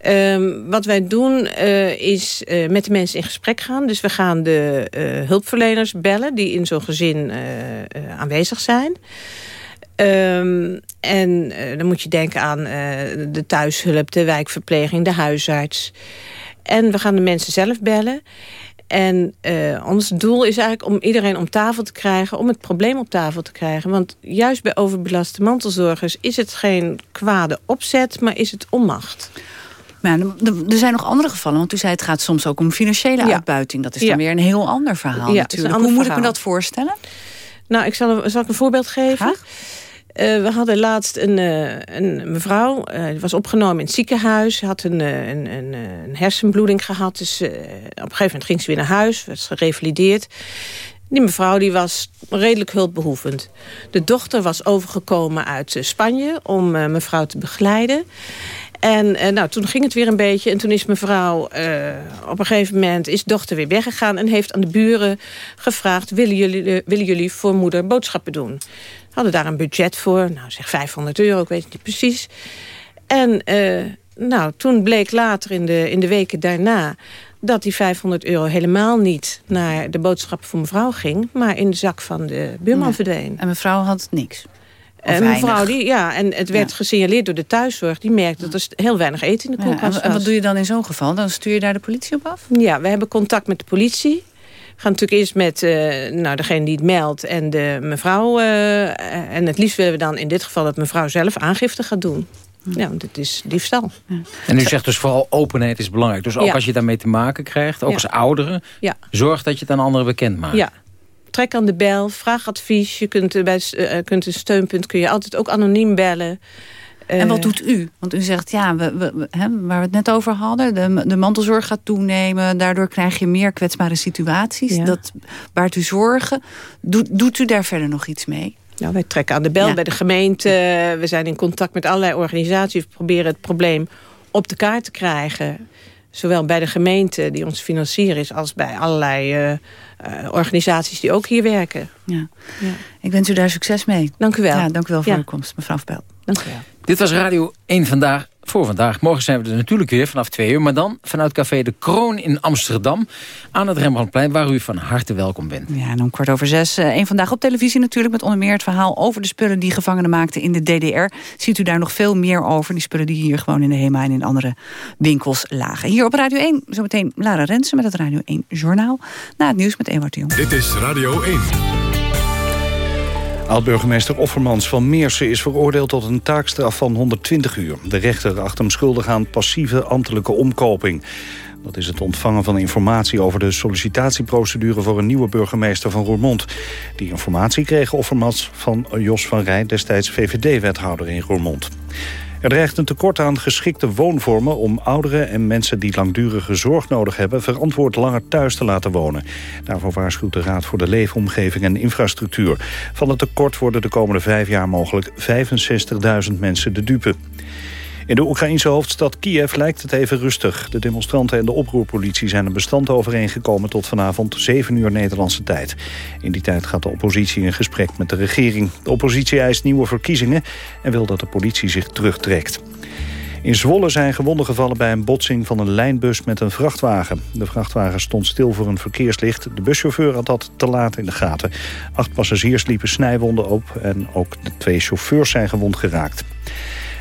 S21: Um, wat wij doen uh, is uh, met de mensen in gesprek gaan. Dus we gaan de uh, hulpverleners bellen die in zo'n gezin aanwezig zijn. Um, en dan moet je denken aan de thuishulp, de wijkverpleging, de huisarts. En we gaan de mensen zelf bellen. En ons doel is eigenlijk om iedereen om tafel te krijgen... om het probleem op tafel te krijgen. Want juist bij overbelaste mantelzorgers is het geen kwade opzet... maar is het onmacht.
S2: Maar er zijn nog andere gevallen, want u zei het gaat soms ook om financiële ja. uitbuiting. Dat is dan ja. weer een heel ander verhaal ja, natuurlijk. Hoe moet verhaal. ik me dat voorstellen?
S21: Nou, ik zal, zal ik een voorbeeld geven? Uh, we hadden laatst een, uh, een mevrouw, uh, die was opgenomen in het ziekenhuis. had een, een, een, een hersenbloeding gehad. Dus op een gegeven moment ging ze weer naar huis, werd gerevalideerd. Die mevrouw die was redelijk hulpbehoevend. De dochter was overgekomen uit Spanje om mevrouw te begeleiden. En uh, nou, toen ging het weer een beetje. En toen is mevrouw uh, op een gegeven moment... is dochter weer weggegaan en heeft aan de buren gevraagd... willen jullie, uh, willen jullie voor moeder boodschappen doen? Hadden daar een budget voor. Nou, zeg 500 euro, ik weet het niet precies. En nou, toen bleek later in de, in de weken daarna... dat die 500 euro helemaal niet naar de boodschappen voor mevrouw ging... maar in de zak van de buurman verdween.
S2: En mevrouw had niks?
S21: Een mevrouw die, ja, en het werd ja. gesignaleerd door de thuiszorg. Die merkte dat er heel weinig eten in de koelkast
S2: ja, en, en wat doe je dan in zo'n geval? Dan stuur je daar de politie op af?
S21: Ja, we hebben contact met de politie. We gaan natuurlijk eerst met uh, nou, degene die het meldt en de mevrouw. Uh, en het liefst willen we dan in dit geval dat mevrouw zelf aangifte gaat doen. Ja, want het is diefstal. Ja.
S3: En u zegt dus vooral openheid is belangrijk. Dus ook ja. als je daarmee te maken krijgt, ook als ouderen... zorg dat je het aan anderen bekend maakt.
S21: Ja, trek aan de bel, vraag advies. Je kunt, bij, uh, kunt een steunpunt kun je altijd ook anoniem bellen.
S2: En wat doet u? Want u zegt, ja, we, we, hè, waar we het net over hadden... De, de mantelzorg gaat toenemen. Daardoor krijg je meer kwetsbare situaties.
S21: Ja.
S2: Dat baart u zorgen. Doet, doet u daar verder nog iets mee?
S21: Nou, wij trekken aan de bel bij de gemeente. We zijn in contact met allerlei organisaties. We proberen het probleem op de kaart te krijgen. Zowel bij de gemeente die ons financieren is... als bij allerlei eh, eh, organisaties die ook hier werken.
S2: Ja. Ik wens u daar succes mee.
S21: Dank u wel.
S2: Ja, dank u wel voor
S21: Ja.
S2: uw komst, mevrouw Verpel.
S21: Dank u wel.
S3: Dit was Radio 1 vandaag. Voor vandaag. Morgen zijn we er natuurlijk weer vanaf twee uur. Maar dan vanuit Café De Kroon in Amsterdam. Aan het Rembrandtplein waar u van harte welkom bent.
S2: Ja, en om kwart over zes. eh, Een vandaag op televisie natuurlijk. Met onder meer het verhaal over de spullen die gevangenen maakten in de DDR. Ziet u daar nog veel meer over. Die spullen die hier gewoon in de HEMA en in andere winkels lagen. Hier op Radio 1. Zometeen Lara Rensen met het Radio 1 Journaal. Na het nieuws met Ewart de Jong.
S22: Dit is Radio 1.
S4: Oud-burgemeester Offermans van Meersen is veroordeeld tot een taakstraf van 120 uur. De rechter acht hem schuldig aan passieve ambtelijke omkoping. Dat is het ontvangen van informatie over de sollicitatieprocedure voor een nieuwe burgemeester van Roermond. Die informatie kreeg Offermans van Jos van Rij, destijds VVD-wethouder in Roermond. Er dreigt een tekort aan geschikte woonvormen om ouderen en mensen die langdurige zorg nodig hebben verantwoord langer thuis te laten wonen. Daarvoor waarschuwt de Raad voor de Leefomgeving en Infrastructuur. Van het tekort worden de komende vijf jaar mogelijk 65.000 mensen de dupe. In de Oekraïnse hoofdstad Kiev lijkt het even rustig. De demonstranten en de oproerpolitie zijn een bestand overeengekomen tot vanavond 7 uur Nederlandse tijd. In die tijd gaat de oppositie in gesprek met de regering. De oppositie eist nieuwe verkiezingen en wil dat de politie zich terugtrekt. In Zwolle zijn gewonden gevallen bij een botsing van een lijnbus met een vrachtwagen. De vrachtwagen stond stil voor een verkeerslicht. De buschauffeur had dat te laat in de gaten. Acht passagiers liepen snijwonden op en ook de twee chauffeurs zijn gewond geraakt.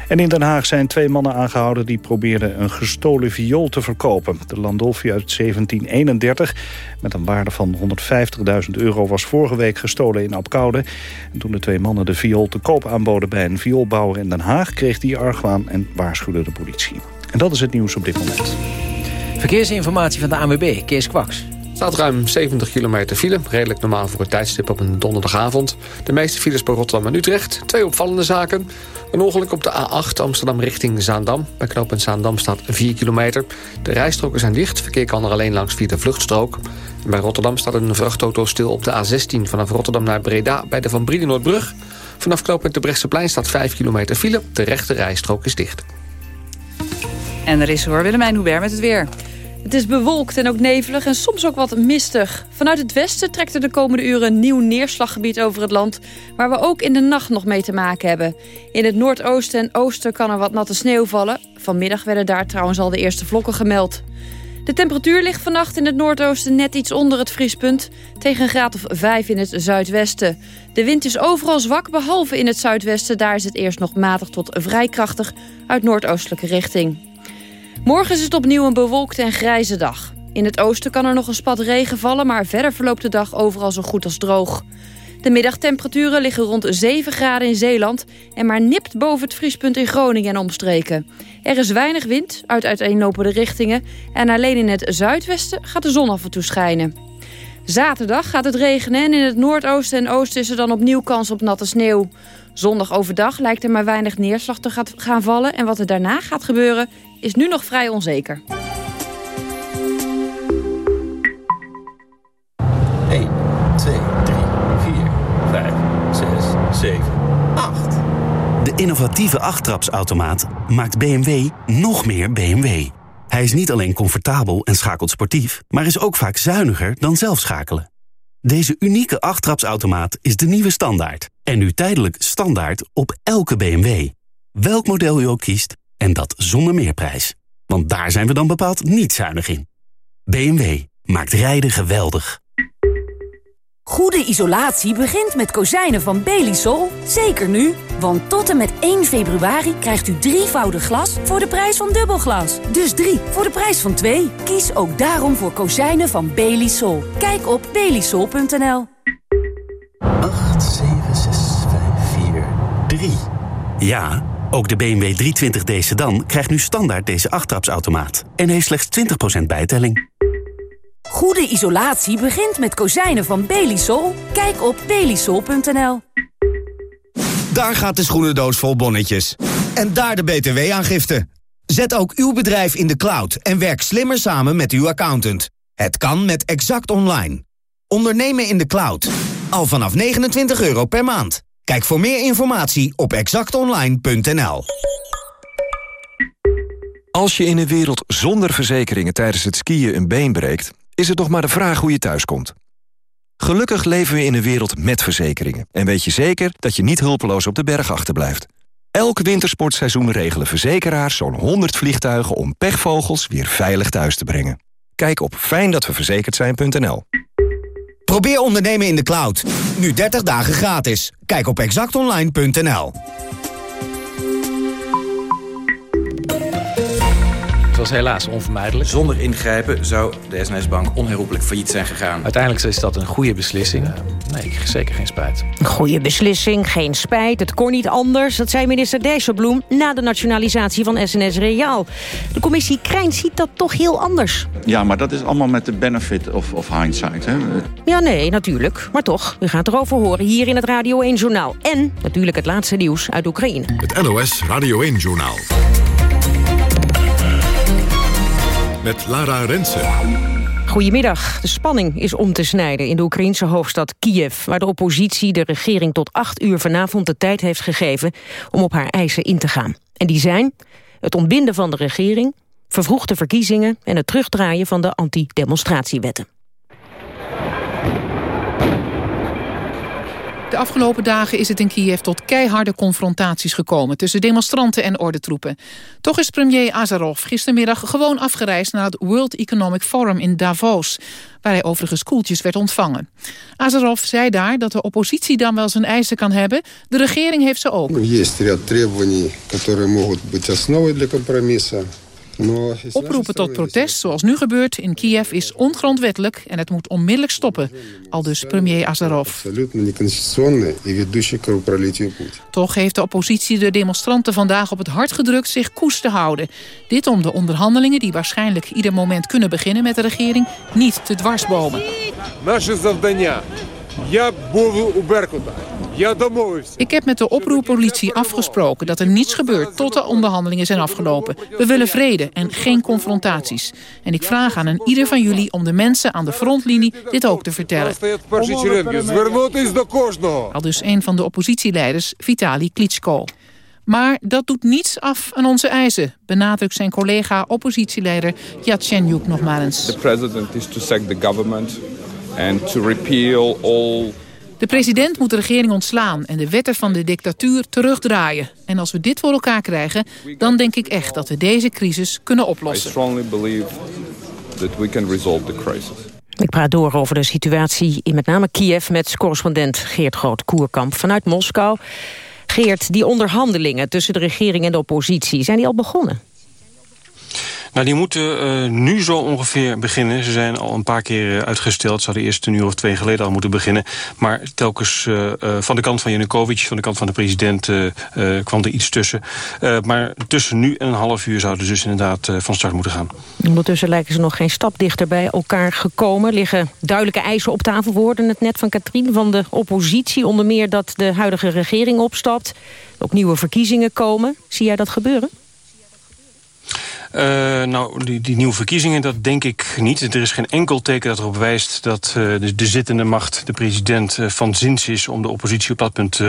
S4: En in Den Haag zijn twee mannen aangehouden die probeerden een gestolen viool te verkopen. De Landolfi uit 1731 met een waarde van 150.000 euro was vorige week gestolen in Apkoude. En toen de twee mannen de viool te koop aanboden bij een vioolbouwer in Den Haag... kreeg die argwaan en waarschuwde de politie. En dat is het nieuws op dit moment.
S3: Verkeersinformatie van de ANWB, Kees Kwaks.
S23: Staat ruim 70 kilometer file. Redelijk normaal voor het tijdstip op een donderdagavond. De meeste files bij Rotterdam en Utrecht. Twee opvallende zaken. Een ongeluk op de A8 Amsterdam richting Zaandam. Bij knooppunt Zaandam staat 4 kilometer. De rijstroken zijn dicht. Verkeer kan er alleen langs via de vluchtstrook. En bij Rotterdam staat een vrachtauto stil op de A16... vanaf Rotterdam naar Breda bij de Van Briedenoordbrug. Vanaf knooppunt de Brechtseplein staat 5 kilometer file. De rechte rijstrook is dicht.
S2: En er is hoor Willemijn Hubert met het weer.
S24: Het is bewolkt en ook nevelig en soms ook wat mistig. Vanuit het westen trekt er de komende uren een nieuw neerslaggebied over het land... waar we ook in de nacht nog mee te maken hebben. In het noordoosten en oosten kan er wat natte sneeuw vallen. Vanmiddag werden daar trouwens al de eerste vlokken gemeld. De temperatuur ligt vannacht in het noordoosten net iets onder het vriespunt... tegen een graad of 5 in het zuidwesten. De wind is overal zwak, behalve in het zuidwesten. Daar is het eerst nog matig tot vrij krachtig uit noordoostelijke richting. Morgen is het opnieuw een bewolkte en grijze dag. In het oosten kan er nog een spat regen vallen... maar verder verloopt de dag overal zo goed als droog. De middagtemperaturen liggen rond 7 graden in Zeeland... en maar nipt boven het vriespunt in Groningen en omstreken. Er is weinig wind uit uiteenlopende richtingen... en alleen in het zuidwesten gaat de zon af en toe schijnen. Zaterdag gaat het regenen en in het noordoosten en oosten... is er dan opnieuw kans op natte sneeuw. Zondag overdag lijkt er maar weinig neerslag te gaan vallen... en wat er daarna gaat gebeuren is nu nog vrij onzeker.
S25: 1, 2, 3, 4, 5, 6, 7, 8.
S26: De innovatieve achttrapsautomaat maakt BMW nog meer BMW. Hij is niet alleen comfortabel en schakelt sportief... maar is ook vaak zuiniger dan zelf schakelen. Deze unieke achttrapsautomaat is de nieuwe standaard. En nu tijdelijk standaard op elke BMW. Welk model u ook kiest, en dat zonder meerprijs. Want daar zijn we dan bepaald niet zuinig in. BMW maakt rijden geweldig.
S11: Goede isolatie begint met kozijnen van Belisol. Zeker nu, want tot en met 1 februari krijgt u drievoudig glas voor de prijs van dubbelglas. Dus drie voor de prijs van twee. Kies ook daarom voor kozijnen van Belisol. Kijk op belisol.nl.
S25: 8, 7, 6, 5, 4, 3.
S26: Ja, ook de BMW 320d sedan krijgt nu standaard deze achttrapsautomaat. En heeft slechts 20% bijtelling.
S11: Goede isolatie begint met kozijnen van Belisol. Kijk op belisol.nl.
S27: Daar gaat de schoenendoos vol bonnetjes. en daar de btw-aangifte. Zet ook uw bedrijf in de cloud en werk slimmer samen met uw accountant. Het kan met Exact Online. Ondernemen in de cloud. Al vanaf 29 euro per maand. Kijk voor meer informatie op exactonline.nl.
S26: Als je in een wereld zonder verzekeringen tijdens het skiën een been breekt... is het nog maar de vraag hoe je thuiskomt. Gelukkig leven we in een wereld met verzekeringen... en weet je zeker dat je niet hulpeloos op de berg achterblijft. Elk wintersportseizoen regelen verzekeraars zo'n 100 vliegtuigen... om pechvogels weer veilig thuis te brengen. Kijk op fijndatweverzekerd
S27: Probeer ondernemen in de cloud. Nu 30 dagen gratis. Kijk op exactonline.nl.
S28: Het was helaas onvermijdelijk.
S29: Zonder ingrijpen zou de SNS-bank onherroepelijk failliet zijn gegaan.
S28: Uiteindelijk is dat een goede beslissing. Nee, ik zeker geen spijt.
S30: Een goede beslissing, geen spijt. Het kon niet anders. Dat zei minister Dijsselbloem na de nationalisatie van SNS Reaal. De commissie Krijn ziet dat toch heel anders.
S31: Ja, maar dat is allemaal met de benefit of, of hindsight. Hè?
S30: Ja, nee, natuurlijk. Maar toch, u gaat erover horen hier in het Radio 1-journaal. En natuurlijk het laatste nieuws uit Oekraïne.
S22: Het NOS Radio 1-journaal. Met Lara Rensen.
S30: Goedemiddag. De spanning is om te snijden in de Oekraïnse hoofdstad Kiev... waar de oppositie de regering tot acht uur vanavond de tijd heeft gegeven... om op haar eisen in te gaan. En die zijn het ontbinden van de regering... vervroegde verkiezingen en het terugdraaien van de anti-demonstratiewetten.
S32: De afgelopen dagen is het in Kiev tot keiharde confrontaties gekomen... tussen demonstranten en ordentroepen. Toch is premier Azarov gistermiddag gewoon afgereisd... naar het World Economic Forum in Davos... waar hij overigens koeltjes werd ontvangen. Azarov zei daar dat de oppositie dan wel zijn eisen kan hebben. De regering heeft ze ook.
S33: Er zijn требований, которые могут быть основой для компромисса.
S32: Oproepen tot protest, zoals nu gebeurt in Kiev, is ongrondwettelijk en het moet onmiddellijk stoppen, al dus premier Azarov. Toch heeft de oppositie de demonstranten vandaag op het hart gedrukt zich koest te houden. Dit om de onderhandelingen, die waarschijnlijk ieder moment kunnen beginnen met de regering, niet te dwarsbomen. Ik heb met de oproerpolitie afgesproken dat er niets gebeurt tot de onderhandelingen zijn afgelopen. We willen vrede en geen confrontaties. En ik vraag aan een ieder van jullie om de mensen aan de frontlinie dit ook te vertellen. Al dus een van de oppositieleiders, Vitali Klitschko. Maar dat doet niets af aan onze eisen, benadrukt zijn collega oppositieleider Yatsenyuk nog maar eens.
S34: The president is to sack the government and to repeal all
S32: de president moet de regering ontslaan en de wetten van de dictatuur terugdraaien. En als we dit voor elkaar krijgen, dan denk ik echt dat we deze crisis kunnen oplossen.
S30: Ik praat door over de situatie in met name Kiev met correspondent Geert Groot-Koerkamp vanuit Moskou. Geert, die onderhandelingen tussen de regering en de oppositie, zijn die al begonnen?
S35: Nou, die moeten uh, nu zo ongeveer beginnen. Ze zijn al een paar keer uitgesteld. Ze hadden eerst een uur of twee geleden al moeten beginnen. Maar telkens uh, van de kant van Janukovic, van de kant van de president... kwam er iets tussen. maar tussen nu en een half uur zouden ze dus inderdaad van start moeten gaan.
S30: Ondertussen lijken ze nog geen stap dichter bij elkaar gekomen. Liggen duidelijke eisen op tafel. We hoorden het net van Katrien van de oppositie. Onder meer dat de huidige regering opstapt. Ook nieuwe verkiezingen komen. Zie jij dat gebeuren?
S35: Uh, nou, die, die, nieuwe verkiezingen, dat denk ik niet. Er is geen enkel teken dat erop wijst dat uh, de, de, zittende macht, de president, uh, van zins is om de oppositie op dat punt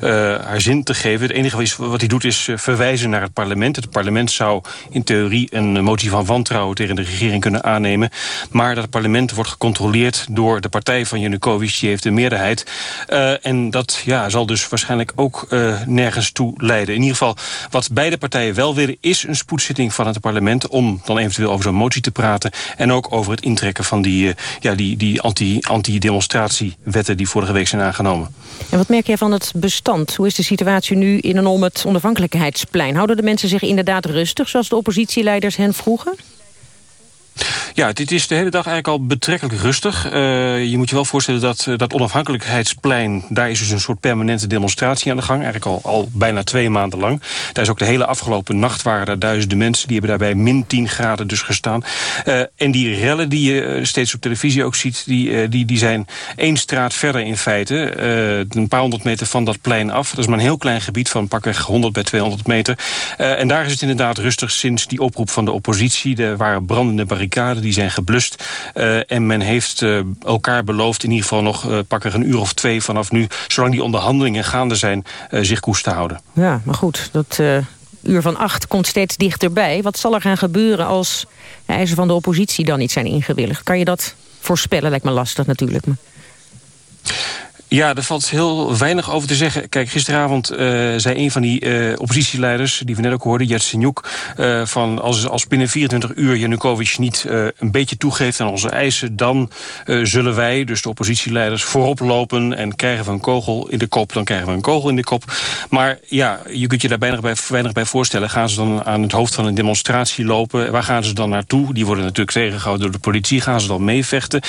S35: haar zin te geven. Het enige wat hij doet is verwijzen naar het parlement. Het parlement zou in theorie een motie van wantrouwen tegen de regering kunnen aannemen. Maar dat parlement wordt gecontroleerd door de partij van Janukovic. Die heeft de meerderheid. en dat ja, zal dus waarschijnlijk ook nergens toe leiden. In ieder geval, wat beide partijen wel willen, is een spoedzitting van het parlement... om dan eventueel over zo'n motie te praten... en ook over het intrekken van die, uh, ja, die, die anti-demonstratiewetten... Anti die vorige week zijn aangenomen.
S30: En wat merk jij van het bestand? Hoe is de situatie nu in en om het onafhankelijkheidsplein? Houden de mensen zich inderdaad rustig... zoals de oppositieleiders hen vroegen?
S35: Ja, dit is de hele dag eigenlijk al betrekkelijk rustig. Uh, je moet je wel voorstellen dat dat onafhankelijkheidsplein... daar is dus een soort permanente demonstratie aan de gang. Eigenlijk al, al bijna twee maanden lang. Daar is ook de hele afgelopen nacht waren daar duizenden mensen. Die hebben daarbij min 10 graden dus gestaan. Uh, en die rellen die je steeds op televisie ook ziet... die, die, die zijn één straat verder in feite. een paar honderd meter van dat plein af. Dat is maar een heel klein gebied van pakweg 100 bij 200 meter. en daar is het inderdaad rustig sinds die oproep van de oppositie. Er waren brandende die zijn geblust. Uh, en men heeft uh, elkaar beloofd in ieder geval nog uh, pakken een uur of twee vanaf nu... zolang die onderhandelingen gaande zijn, zich koest te houden.
S30: Ja, maar goed, dat uur van acht komt steeds dichterbij. Wat zal er gaan gebeuren als de eisen van de oppositie dan niet zijn ingewilligd? Kan je dat voorspellen? Lijkt me lastig natuurlijk. Maar...
S35: Ja, daar valt heel weinig over te zeggen. Kijk, gisteravond uh, zei een van die uh, oppositieleiders... die we net ook hoorden, Yatsenyuk... Uh, van als, als binnen 24 uur Janukovic niet een beetje toegeeft aan onze eisen... dan zullen wij, dus de oppositieleiders, voorop lopen... en krijgen we een kogel in de kop, dan krijgen we een kogel in de kop. Maar ja, je kunt je daar weinig bij, bij voorstellen. Gaan ze dan aan het hoofd van een demonstratie lopen? Waar gaan ze dan naartoe? Die worden natuurlijk tegengehouden door de politie. Gaan ze dan meevechten?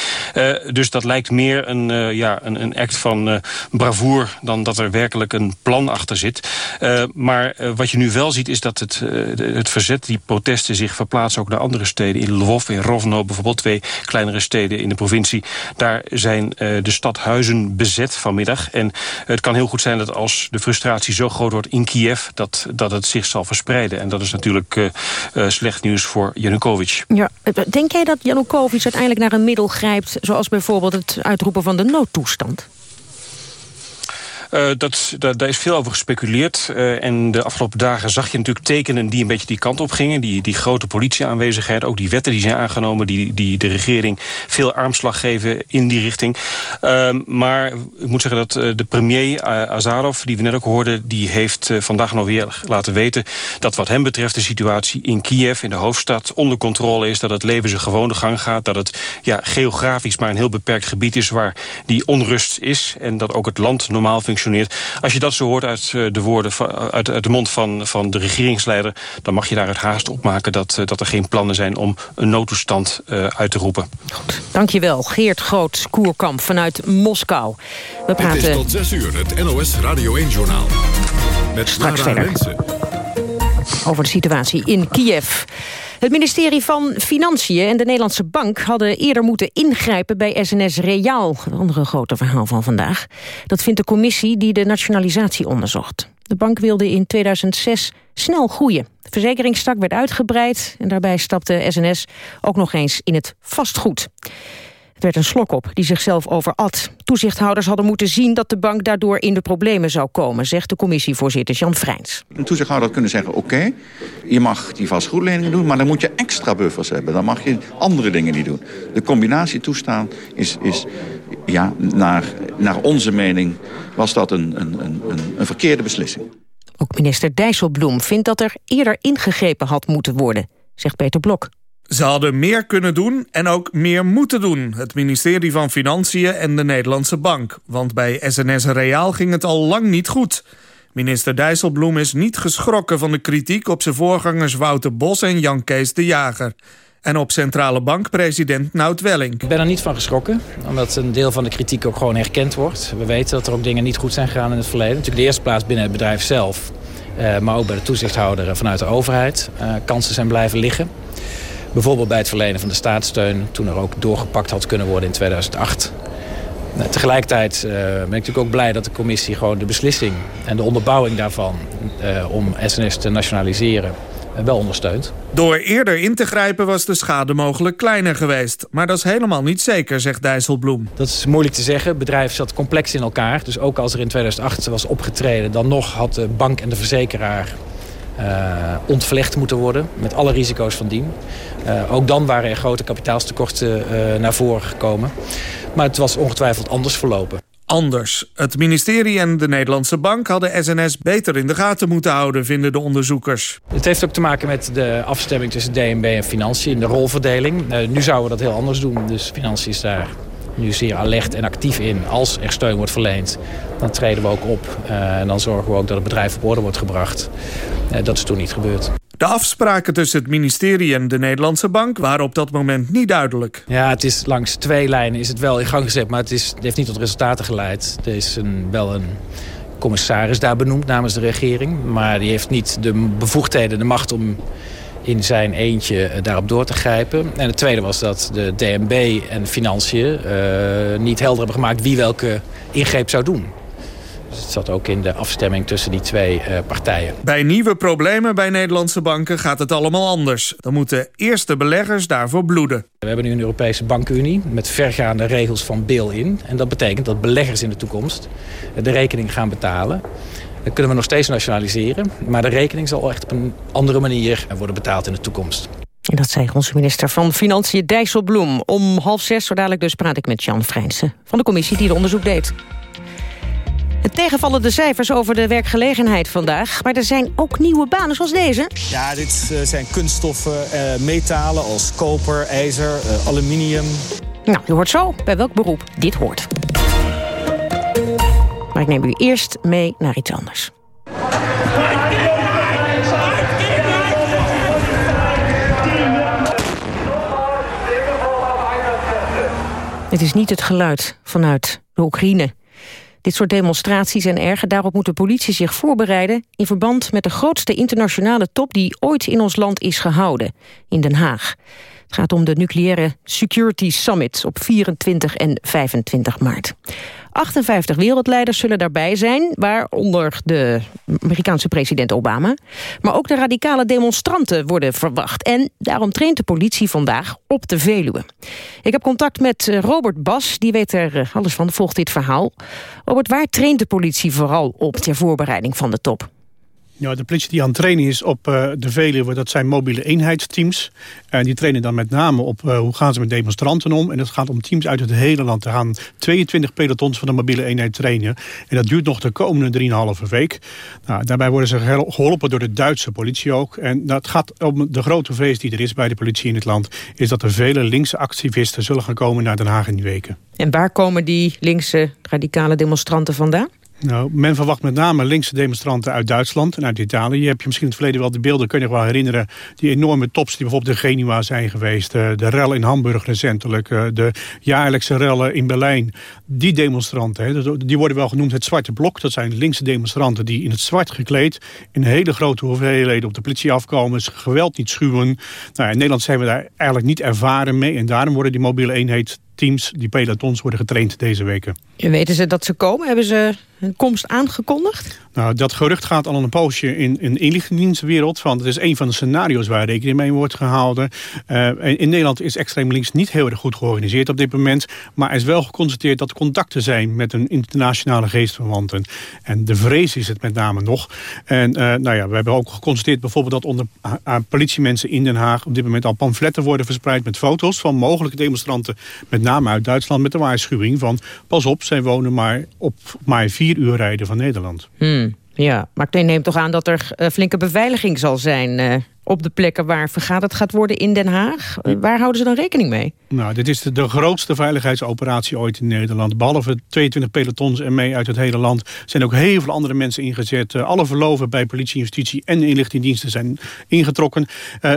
S35: dus dat lijkt meer een, ja, een, een act van van uh, bravoer... dan dat er werkelijk een plan achter zit. Uh, maar uh, wat je nu wel ziet is dat het, het verzet, die protesten... zich verplaatsen ook naar andere steden. In Lwów, in Rovno, bijvoorbeeld twee kleinere steden in de provincie. Daar zijn de stadhuizen bezet vanmiddag. En het kan heel goed zijn dat als de frustratie zo groot wordt in Kiev... dat, dat het zich zal verspreiden. En dat is natuurlijk slecht nieuws voor Janukovic.
S30: Ja, denk jij dat Janukovic uiteindelijk naar een middel grijpt... zoals bijvoorbeeld het uitroepen van de noodtoestand?
S35: Uh, dat, daar is veel over gespeculeerd. Uh, en de afgelopen dagen zag je natuurlijk tekenen die een beetje die kant op gingen. Die, die grote politieaanwezigheid, ook die wetten die zijn aangenomen... die, die de regering veel armslag geven in die richting. Uh, maar ik moet zeggen dat uh, de premier Azarov, die we net ook hoorden... die heeft vandaag nog weer laten weten dat wat hem betreft... de situatie in Kiev, in de hoofdstad, onder controle is. Dat het leven zijn gewone gang gaat. Dat het ja, geografisch maar een heel beperkt gebied is waar die onrust is. En dat ook het land normaal functioneert als je dat zo hoort uit eh, de woorden uit, uit de mond van, van de regeringsleider... dan mag je daaruit haast opmaken dat, eh, dat er geen plannen zijn om een noodtoestand uh, uit te roepen.
S30: Goed, dankjewel. Geert Groot, Koerkamp vanuit Moskou.
S1: We praten... Het is tot 6 uur, het NOS Radio 1-journaal. Met
S30: Straks verder. Mensen. Over de situatie in Kiev. Het ministerie van Financiën en de Nederlandse Bank... hadden eerder moeten ingrijpen bij SNS Reaal. Een andere verhaal van vandaag. Dat vindt de commissie die de nationalisatie onderzocht. De bank wilde in 2006 snel groeien. De verzekeringstak werd uitgebreid... en daarbij stapte SNS ook nog eens in het vastgoed. Het werd een slok op die zichzelf overat. Toezichthouders hadden moeten zien dat de bank daardoor in de problemen zou komen, zegt de commissievoorzitter Jan Vrijns.
S36: Een toezichthouder had kunnen zeggen, oké, je mag die vastgoedleningen doen, maar dan moet je extra buffers hebben. Dan mag je andere dingen niet doen. De combinatie toestaan is, is ja, naar, naar onze mening, was dat een, een, een, een verkeerde beslissing.
S30: Ook minister Dijsselbloem vindt dat er eerder ingegrepen had moeten worden, zegt Peter Blok.
S33: Ze hadden meer kunnen doen en ook meer moeten doen. Het ministerie van Financiën en de Nederlandse Bank. Want bij SNS Reaal ging het al lang niet goed. Minister Dijsselbloem is niet geschrokken van de kritiek... op zijn voorgangers Wouter Bos en Jan Kees de Jager. En op centrale bankpresident Nout Welling.
S28: Ik ben er niet van geschrokken, omdat een deel van de kritiek ook gewoon herkend wordt. We weten dat er ook dingen niet goed zijn gegaan in het verleden. Natuurlijk de eerste plaats binnen het bedrijf zelf. Uh, maar ook bij de toezichthouder vanuit de overheid. Uh, kansen zijn blijven liggen. Bijvoorbeeld bij het verlenen van de staatssteun... toen er ook doorgepakt had kunnen worden in 2008. Nou, tegelijkertijd uh, ben ik natuurlijk ook blij dat de commissie gewoon de beslissing... en de onderbouwing daarvan uh, om SNS te nationaliseren uh, wel ondersteunt.
S33: Door eerder in te grijpen was de schade mogelijk kleiner geweest. Maar dat is helemaal niet zeker, zegt Dijsselbloem.
S28: Dat is moeilijk te zeggen. Het bedrijf zat complex in elkaar. Dus ook als er in 2008 was opgetreden... dan nog had de bank en de verzekeraar uh, ontvlecht moeten worden. Met alle risico's van dien. Uh, ook dan waren er grote kapitaalstekorten uh, naar voren gekomen. Maar het was ongetwijfeld anders verlopen.
S33: Anders. Het ministerie en de Nederlandse Bank hadden SNS beter in de gaten moeten houden, vinden de onderzoekers.
S28: Het heeft ook te maken met de afstemming tussen DNB en Financiën, de rolverdeling. nu zouden we dat heel anders doen, dus Financiën is daar nu zeer alert en actief in. Als er steun wordt verleend, dan treden we ook op. Uh, en dan zorgen we ook dat het bedrijf op orde wordt gebracht. Uh, dat is toen niet gebeurd.
S33: De afspraken tussen het ministerie en de Nederlandse bank waren op dat moment niet duidelijk.
S28: Ja, het is langs twee lijnen is het wel in gang gezet, maar het, is, het heeft niet tot resultaten geleid. Er is een, wel een commissaris daar benoemd namens de regering, maar die heeft niet de bevoegdheden, de macht om in zijn eentje eh, daarop door te grijpen. En het tweede was dat de DNB en Financiën uh, niet helder hebben gemaakt wie welke ingreep zou doen. Dus het zat ook in de afstemming tussen die twee uh, partijen.
S33: Bij nieuwe problemen bij Nederlandse banken gaat het allemaal anders. Dan moeten eerste beleggers daarvoor bloeden.
S28: We hebben nu een Europese bankenunie met vergaande regels van bail-in. En dat betekent dat beleggers in de toekomst de rekening gaan betalen. Dat kunnen we nog steeds nationaliseren. Maar de rekening zal echt op een andere manier worden betaald in de toekomst.
S30: En dat zei onze minister van Financiën Dijsselbloem. Om half zes, zo dadelijk dus, praat ik met Jan Vrijnsen... van de commissie die het onderzoek deed. Het tegenvallen de cijfers over de werkgelegenheid vandaag. Maar er zijn ook nieuwe banen zoals deze.
S37: Ja, dit uh, zijn kunststoffen, uh, metalen als koper, ijzer, uh, aluminium.
S30: Nou, u hoort zo bij welk beroep dit hoort. Maar ik neem u eerst mee naar iets anders. Het is niet het geluid vanuit de Oekraïne. Dit soort demonstraties en erger, daarop moet de politie zich voorbereiden... in verband met de grootste internationale top die ooit in ons land is gehouden, in Den Haag. Het gaat om de nucleaire Security Summit op 24 en 25 maart. 58 wereldleiders zullen daarbij zijn, waaronder de Amerikaanse president Obama. Maar ook de radicale demonstranten worden verwacht. En daarom traint de politie vandaag op de Veluwe. Ik heb contact met eh, Robert Bas, die weet er eh, alles van, volgt dit verhaal. Robert, waar traint de politie vooral op ter voorbereiding van de top?
S22: Ja, de politie die aan het trainen is op uh, de Veluwe, dat zijn mobiele eenheidsteams. En die trainen dan met name op uh, hoe gaan ze met demonstranten om. En het gaat om teams uit het hele land. Er gaan 22 pelotons van de mobiele eenheid trainen. En dat duurt nog de komende 3,5 week. Nou, daarbij worden ze geholpen door de Duitse politie ook. En dat gaat om de grote vrees die er is bij de politie in het land. Is dat er vele linkse activisten zullen gaan komen naar Den Haag in die weken.
S30: En waar komen die linkse radicale demonstranten vandaan?
S22: Nou, men verwacht met name linkse demonstranten uit Duitsland en uit Italië. Je hebt je misschien in het verleden wel de beelden, kun je nog wel herinneren... die enorme tops die bijvoorbeeld in Genua zijn geweest. De, de rel in Hamburg recentelijk, eh, de jaarlijkse rellen in Berlijn. Die demonstranten, die worden wel genoemd het Zwarte Blok. Dat zijn linkse demonstranten die in het zwart gekleed... in hele grote hoeveelheden op de politie afkomen, geweld niet schuwen. Nou, in Nederland zijn we daar eigenlijk niet ervaren mee... en daarom worden die mobiele eenheid teams, die pelotons, worden getraind deze weken.
S30: Weten ze dat ze komen? Hebben ze komst aangekondigd?
S22: Nou, dat gerucht gaat al een poosje in, in de inlichtingendienstwereld. Want het is een van de scenario's waar rekening mee wordt gehouden. Uh, in Nederland is extreem links niet heel erg goed georganiseerd op dit moment. Maar er is wel geconstateerd dat er contacten zijn met een internationale geestverwanten. En de vrees is het met name nog. En uh, nou ja, we hebben ook geconstateerd bijvoorbeeld dat onder uh, politiemensen in Den Haag op dit moment al pamfletten worden verspreid met foto's van mogelijke demonstranten. Met name uit Duitsland met de waarschuwing van pas op, zij wonen maar op maar uur rijden van Nederland.
S30: Hmm, ja, maar ik neem toch aan dat er uh, flinke beveiliging zal zijn... Op de plekken waar vergaderd gaat worden in Den Haag. Uh, waar houden ze dan rekening mee?
S22: Nou, dit is de, de, grootste veiligheidsoperatie ooit in Nederland. Behalve 22 pelotons en mee uit het hele land... zijn ook heel veel andere mensen ingezet. alle verloven bij politie, justitie en inlichtingendiensten zijn ingetrokken.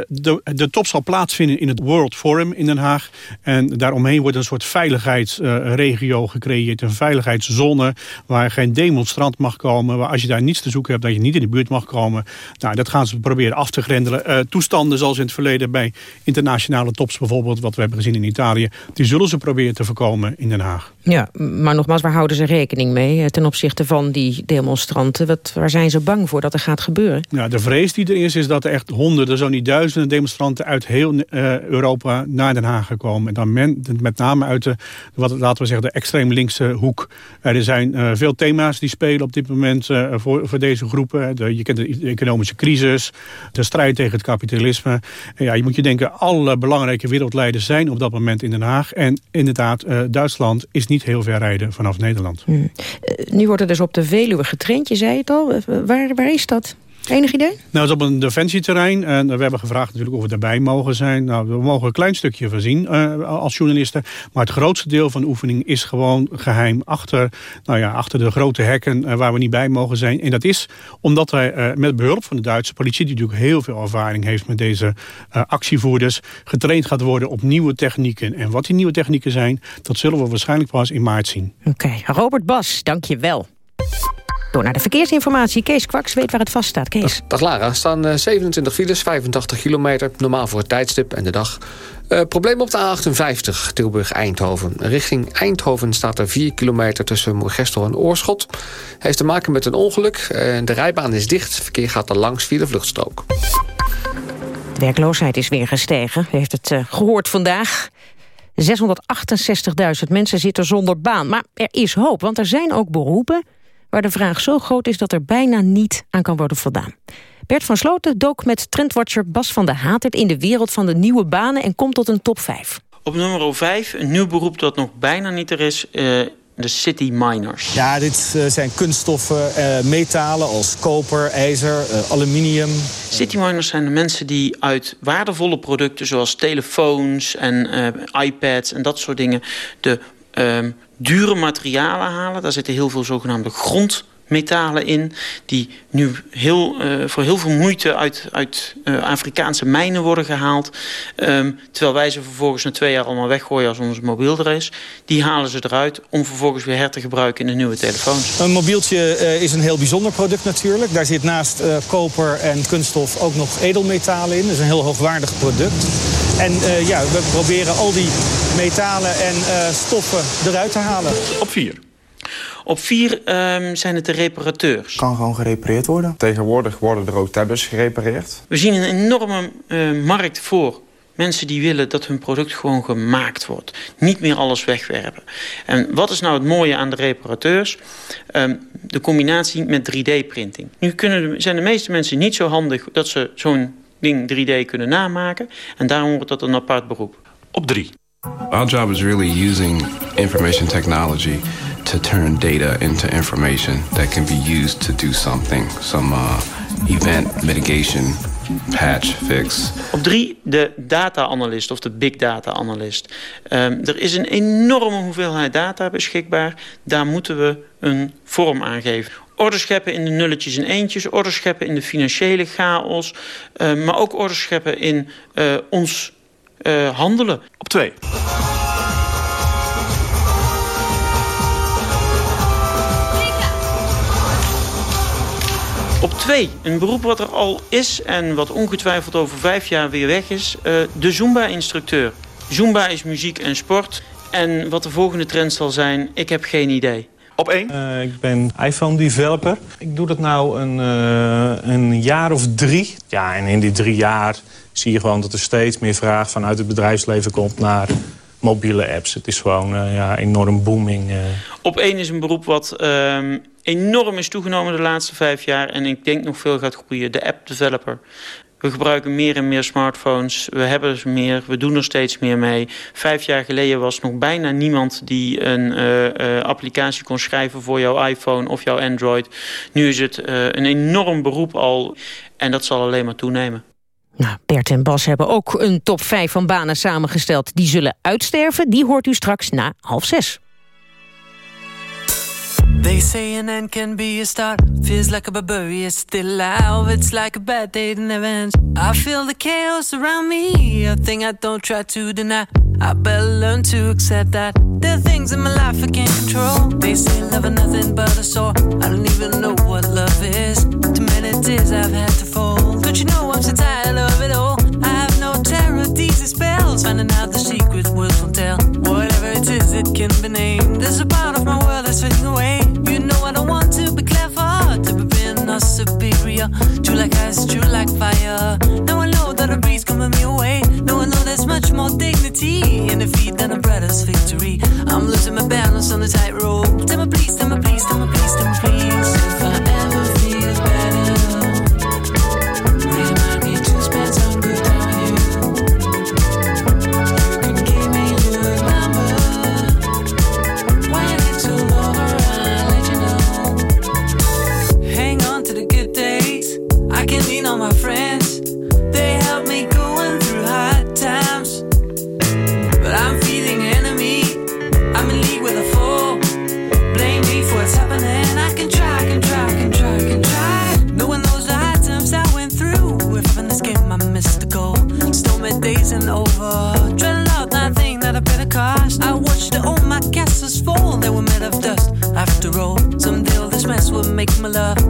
S22: de, de top zal plaatsvinden in het World Forum in Den Haag. En daaromheen wordt een soort veiligheidsregio gecreëerd. Een veiligheidszone waar geen demonstrant mag komen. Waar als je daar niets te zoeken hebt, dat je niet in de buurt mag komen. Nou, dat gaan ze proberen af te grendelen. Uh, toestanden zoals in het verleden bij internationale tops bijvoorbeeld... wat we hebben gezien in Italië... die zullen ze proberen te voorkomen in Den Haag.
S30: Ja, maar nogmaals, waar houden ze rekening mee... Eh, ten opzichte van die demonstranten? Wat, waar zijn ze bang voor dat er gaat gebeuren?
S22: Ja, de vrees die er is, is dat er echt honderden... zo niet duizenden demonstranten uit heel uh, Europa naar Den Haag komen. En dan men, met name uit de, wat, laten we zeggen, de extreem linkse hoek. er zijn uh, veel thema's die spelen op dit moment voor, voor deze groepen. De, je kent de economische crisis, de strijd tegen het kapitalisme. Ja, je moet je denken, alle belangrijke wereldleiders zijn op dat moment in Den Haag. En inderdaad, uh, Duitsland is niet heel ver rijden vanaf Nederland.
S30: Hmm. Uh, nu wordt er dus op de Veluwe getraind, je zei het al. Uh, waar, waar is dat?
S38: Enig idee?
S22: Nou, dat is op een defensieterrein. En we hebben gevraagd natuurlijk of we daarbij mogen zijn. Nou, we mogen een klein stukje voorzien uh, als journalisten. Maar het grootste deel van de oefening is gewoon geheim. Achter, nou ja, achter de grote hekken uh, waar we niet bij mogen zijn. En dat is omdat wij uh, met behulp van de Duitse politie... die natuurlijk heel veel ervaring heeft met deze actievoerders... getraind gaat worden op nieuwe technieken. En wat die nieuwe technieken zijn... dat zullen we waarschijnlijk pas in maart zien.
S38: Oké, okay. Robert Bas, dank je wel. Door naar de verkeersinformatie. Kees Kwaks weet waar het vast staat. Kees.
S23: Dag Lara, er staan 27 files, 85 kilometer. Normaal voor het tijdstip en de dag. Uh, probleem op de A58, Tilburg-Eindhoven. Richting Eindhoven staat er 4 kilometer tussen Moergestel en Oorschot. Heeft te maken met een ongeluk. Uh, de rijbaan is dicht. Het verkeer gaat er langs via de vluchtstrook.
S38: De werkloosheid is weer gestegen. U heeft het uh, gehoord vandaag. 668.000 mensen zitten zonder baan. Maar er is hoop, want er zijn ook beroepen waar de vraag zo groot is dat er bijna niet aan kan worden voldaan. Bert van Sloten dook met trendwatcher Bas van der Hatert... in de wereld van de nieuwe banen en komt tot een top 5.
S39: Op nummer 5, een nieuw beroep dat nog bijna niet er is... Uh, de city miners.
S40: Ja, dit uh, zijn kunststoffen, uh, metalen als koper, ijzer, aluminium.
S39: City miners zijn de mensen die uit waardevolle producten... zoals telefoons en iPads en dat soort dingen... de ehm, dure materialen halen. Daar zitten heel veel zogenaamde grondmetalen in... die nu heel, uh, voor heel veel moeite uit, uit uh, Afrikaanse mijnen worden gehaald. Um, terwijl wij ze vervolgens na twee jaar allemaal weggooien als onze mobiel er is. Die halen ze eruit om vervolgens weer her te gebruiken in de nieuwe telefoons.
S40: Een mobieltje uh, is een heel bijzonder product natuurlijk. Daar zit naast koper en kunststof ook nog edelmetalen in. Dat is een heel hoogwaardig product. En uh, ja, we proberen al die metalen en uh, stoffen eruit te halen.
S39: Op vier. Op vier um, zijn het de reparateurs.
S41: Kan gewoon gerepareerd worden. Tegenwoordig worden er ook tablets gerepareerd.
S39: We zien een enorme uh, markt voor mensen die willen dat hun product gewoon gemaakt wordt. Niet meer alles wegwerpen. En wat is nou het mooie aan de reparateurs? Um, de combinatie met 3D-printing. Nu kunnen de, zijn de meeste mensen niet zo handig dat ze zo'n ding 3D kunnen namaken. En daarom wordt dat een apart beroep.
S42: Op drie.
S43: Our job is really using information technology to turn data into information that can be used to do something. Some uh, event mitigation, patch, fix.
S39: Op drie, de data-analyst of de big data-analyst. Um, er is een enorme hoeveelheid data beschikbaar. Daar moeten we een vorm aan geven. Orde scheppen in de nulletjes en eentjes. Orde scheppen in de financiële chaos. Uh, maar ook orde scheppen in uh, ons uh, handelen.
S42: Op twee.
S39: Twee, een beroep wat er al is en wat ongetwijfeld over vijf jaar weer weg is. Uh, de Zumba-instructeur. Zumba is muziek en sport. En wat de volgende trend zal zijn, ik heb geen idee.
S42: Op één?
S44: Uh, ik ben iPhone-developer. Ik doe dat nou een, uh, een jaar of drie. Ja, en in die drie jaar zie je gewoon dat er steeds meer vraag vanuit het bedrijfsleven komt naar mobiele apps. Het is gewoon uh, ja, enorm booming.
S39: Op één is een beroep wat ehm, enorm is toegenomen de laatste vijf jaar... en ik denk nog veel gaat groeien, de app-developer. We gebruiken meer en meer smartphones. We hebben er meer. We doen er steeds meer mee. Vijf jaar geleden was nog bijna niemand die een uh, applicatie kon schrijven voor jouw iPhone of jouw Android. Nu is het een enorm beroep al. En dat zal alleen maar toenemen.
S38: Nou, Bert en Bas hebben ook een top 5 van banen samengesteld. Die zullen uitsterven. Die hoort u straks na half zes. They say an end can be a start. Feels like a barbarian, it's still alive. It's like a bad day never ends. I feel the chaos around me, a thing I don't try to deny. I better learn to accept that there are things in my life I can't control. They say love is nothing but a sore. I don't even know what love is. Too many tears I've had to fold. Don't you know I'm so tired of it all? I have no terror, these spells. Finding out the secret words won't tell. Whatever it is, it can be named. There's a part of my world that's fading away. You know I don't want to be clever, to be being or superior. True like ice, true like fire. Now I know that a breeze coming me away. Now I know there's much more dignity in defeat than a brother's victory. I'm losing my balance on the tightrope. Tell me please, tell me please, tell me please, tell me please. Make my love.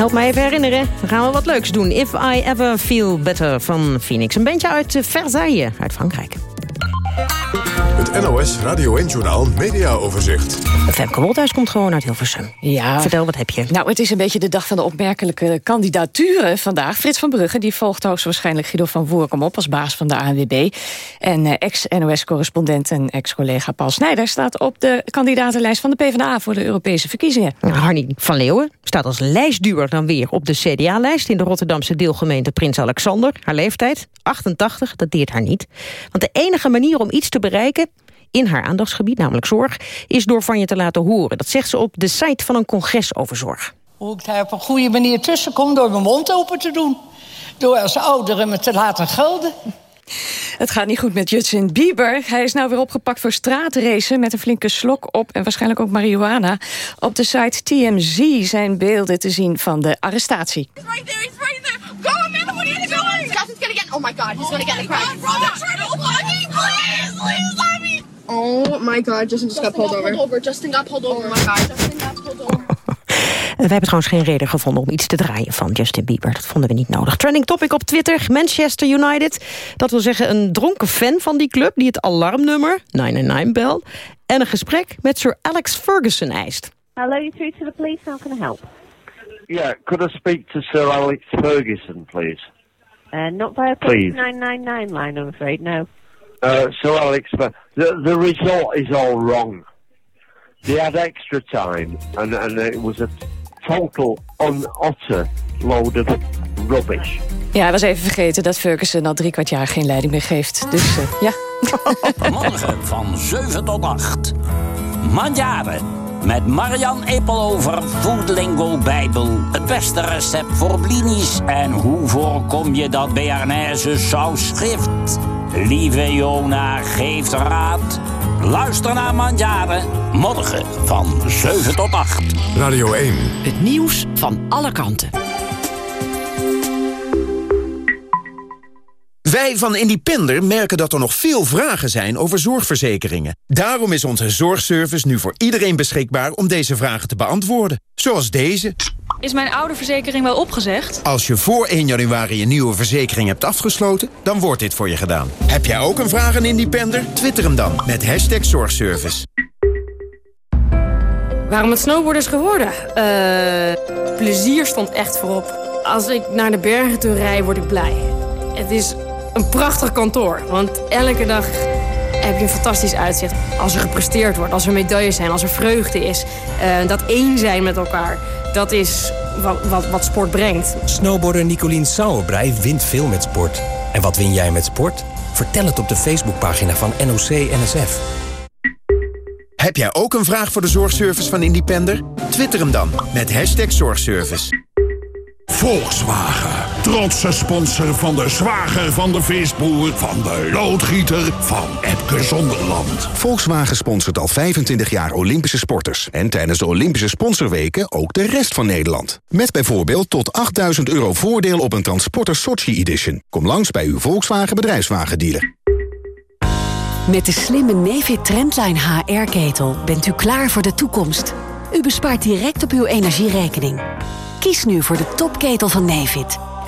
S30: Help mij even herinneren. Dan gaan we wat leuks doen. If I Ever Feel Better van Phoenix. Een bandje uit eh, Versailles, uit Frankrijk.
S1: Het NOS Radio 1-journaal Media Overzicht.
S30: Femke Wolthuis komt gewoon uit Hilversum.
S45: Ja.
S30: Vertel, wat heb je?
S45: Nou, het is een beetje de dag van de opmerkelijke kandidaturen vandaag. Frits van Brugge die volgt hoogstwaarschijnlijk Guido van Voorkom op... als baas van de ANWB. En eh, ex-NOS-correspondent en ex-collega Paul Snijder... staat op de kandidatenlijst van de PvdA voor de Europese verkiezingen.
S30: Harnie van Leeuwen staat als lijstduwer dan weer op de CDA-lijst... in de Rotterdamse deelgemeente Prins Alexander. Haar leeftijd, 88, dat deert haar niet. Want de enige manier om iets te bereiken in haar aandachtsgebied, namelijk zorg... is door van je te laten horen. Dat zegt ze op de site van een congres over zorg.
S46: Hoe ik daar op een goede manier tussenkom door mijn mond open te doen. Door als ouderen me te laten gelden.
S45: Het gaat niet goed met Justin Bieber. Hij is nou weer opgepakt voor straatracen met een flinke slok op... en waarschijnlijk ook marihuana. Op de site TMZ zijn beelden te zien van de arrestatie.
S47: Right there, he's right there. Go, Amanda, what are you doing? Justin's gonna get. Oh my god, he's gonna get the crack. Please, please.
S48: Oh my god, Justin just got pulled over.
S47: Justin got pulled over. Oh my god. Justin got pulled over.
S30: We hebben trouwens geen reden gevonden om iets te draaien van Justin Bieber. Dat vonden we niet nodig. Trending topic op Twitter, Manchester United. Dat wil zeggen een dronken fan van die club... die het alarmnummer 999 bel... en een gesprek met Sir Alex Ferguson eist.
S49: Hello, you're through to the police. How can I help?
S43: Yeah, could I speak to Sir Alex Ferguson, please?
S49: Uh, not via
S43: Please.
S49: 999 line, I'm afraid, no.
S43: Uh, Sir Alex, the, the result is all wrong. They had extra time, and, and it was a total, un, utter load of rubbish.
S45: Ja, hij was even vergeten dat Ferguson al drie kwart jaar geen leiding meer geeft. Dus eh, ja.
S50: Morgen van 7 tot 8. Mandjaren. Met Marian Eppelover, Foodlingo Bijbel. Het beste recept voor blinis. En hoe voorkom je dat Bearnaise saus schrift? Lieve Jona geeft raad. Luister naar Mandjaren. Morgen van 7 tot 8.
S1: Radio 1.
S51: Het nieuws van alle kanten.
S27: Wij van Independer merken dat er nog veel vragen zijn over zorgverzekeringen. Daarom is onze zorgservice nu voor iedereen beschikbaar om deze vragen te beantwoorden. Zoals deze.
S52: Is mijn oude verzekering wel opgezegd?
S27: Als je voor 1 januari een nieuwe verzekering hebt afgesloten, dan wordt dit voor je gedaan. Heb jij ook een vraag aan Independer? Twitter hem dan met hashtag zorgservice.
S53: Waarom het snowboarden is geworden? Eh, plezier stond echt voorop. Als ik naar de bergen toe rijd, word ik blij. Het is een prachtig kantoor, want elke dag heb je een fantastisch uitzicht. Als er gepresteerd wordt, als er medailles zijn, als er vreugde is. eh, dat één zijn met elkaar, dat is wat, wat, wat sport brengt.
S54: Snowboarder Nicolien Sauerbrei wint veel met sport. En wat win jij met sport? Vertel het op de Facebookpagina van NOC NSF.
S27: Heb jij ook een vraag voor de zorgservice van Independer? Twitter hem dan met hashtag zorgservice.
S55: Volkswagen. Trotse sponsor van de zwager van de visboer... van de loodgieter van Epke Zonderland.
S56: Volkswagen sponsort al 25 jaar Olympische sporters. En tijdens de Olympische sponsorweken ook de rest van Nederland. Met bijvoorbeeld tot 8000 euro voordeel op een Transporter Sochi Edition. Kom langs bij uw Volkswagen bedrijfswagendealer.
S11: Met de slimme Nefit Trendline HR-ketel bent u klaar voor de toekomst. U bespaart direct op uw energierekening. Kies nu voor de topketel van Nefit.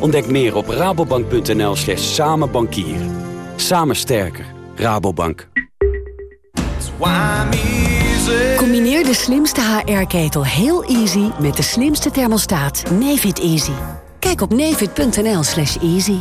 S57: Ontdek meer op rabobank.nl slash samenbankieren. Samen sterker. Rabobank.
S11: Combineer de slimste HR-ketel heel easy met de slimste thermostaat Nefit Easy. Kijk op nefit.nl slash easy.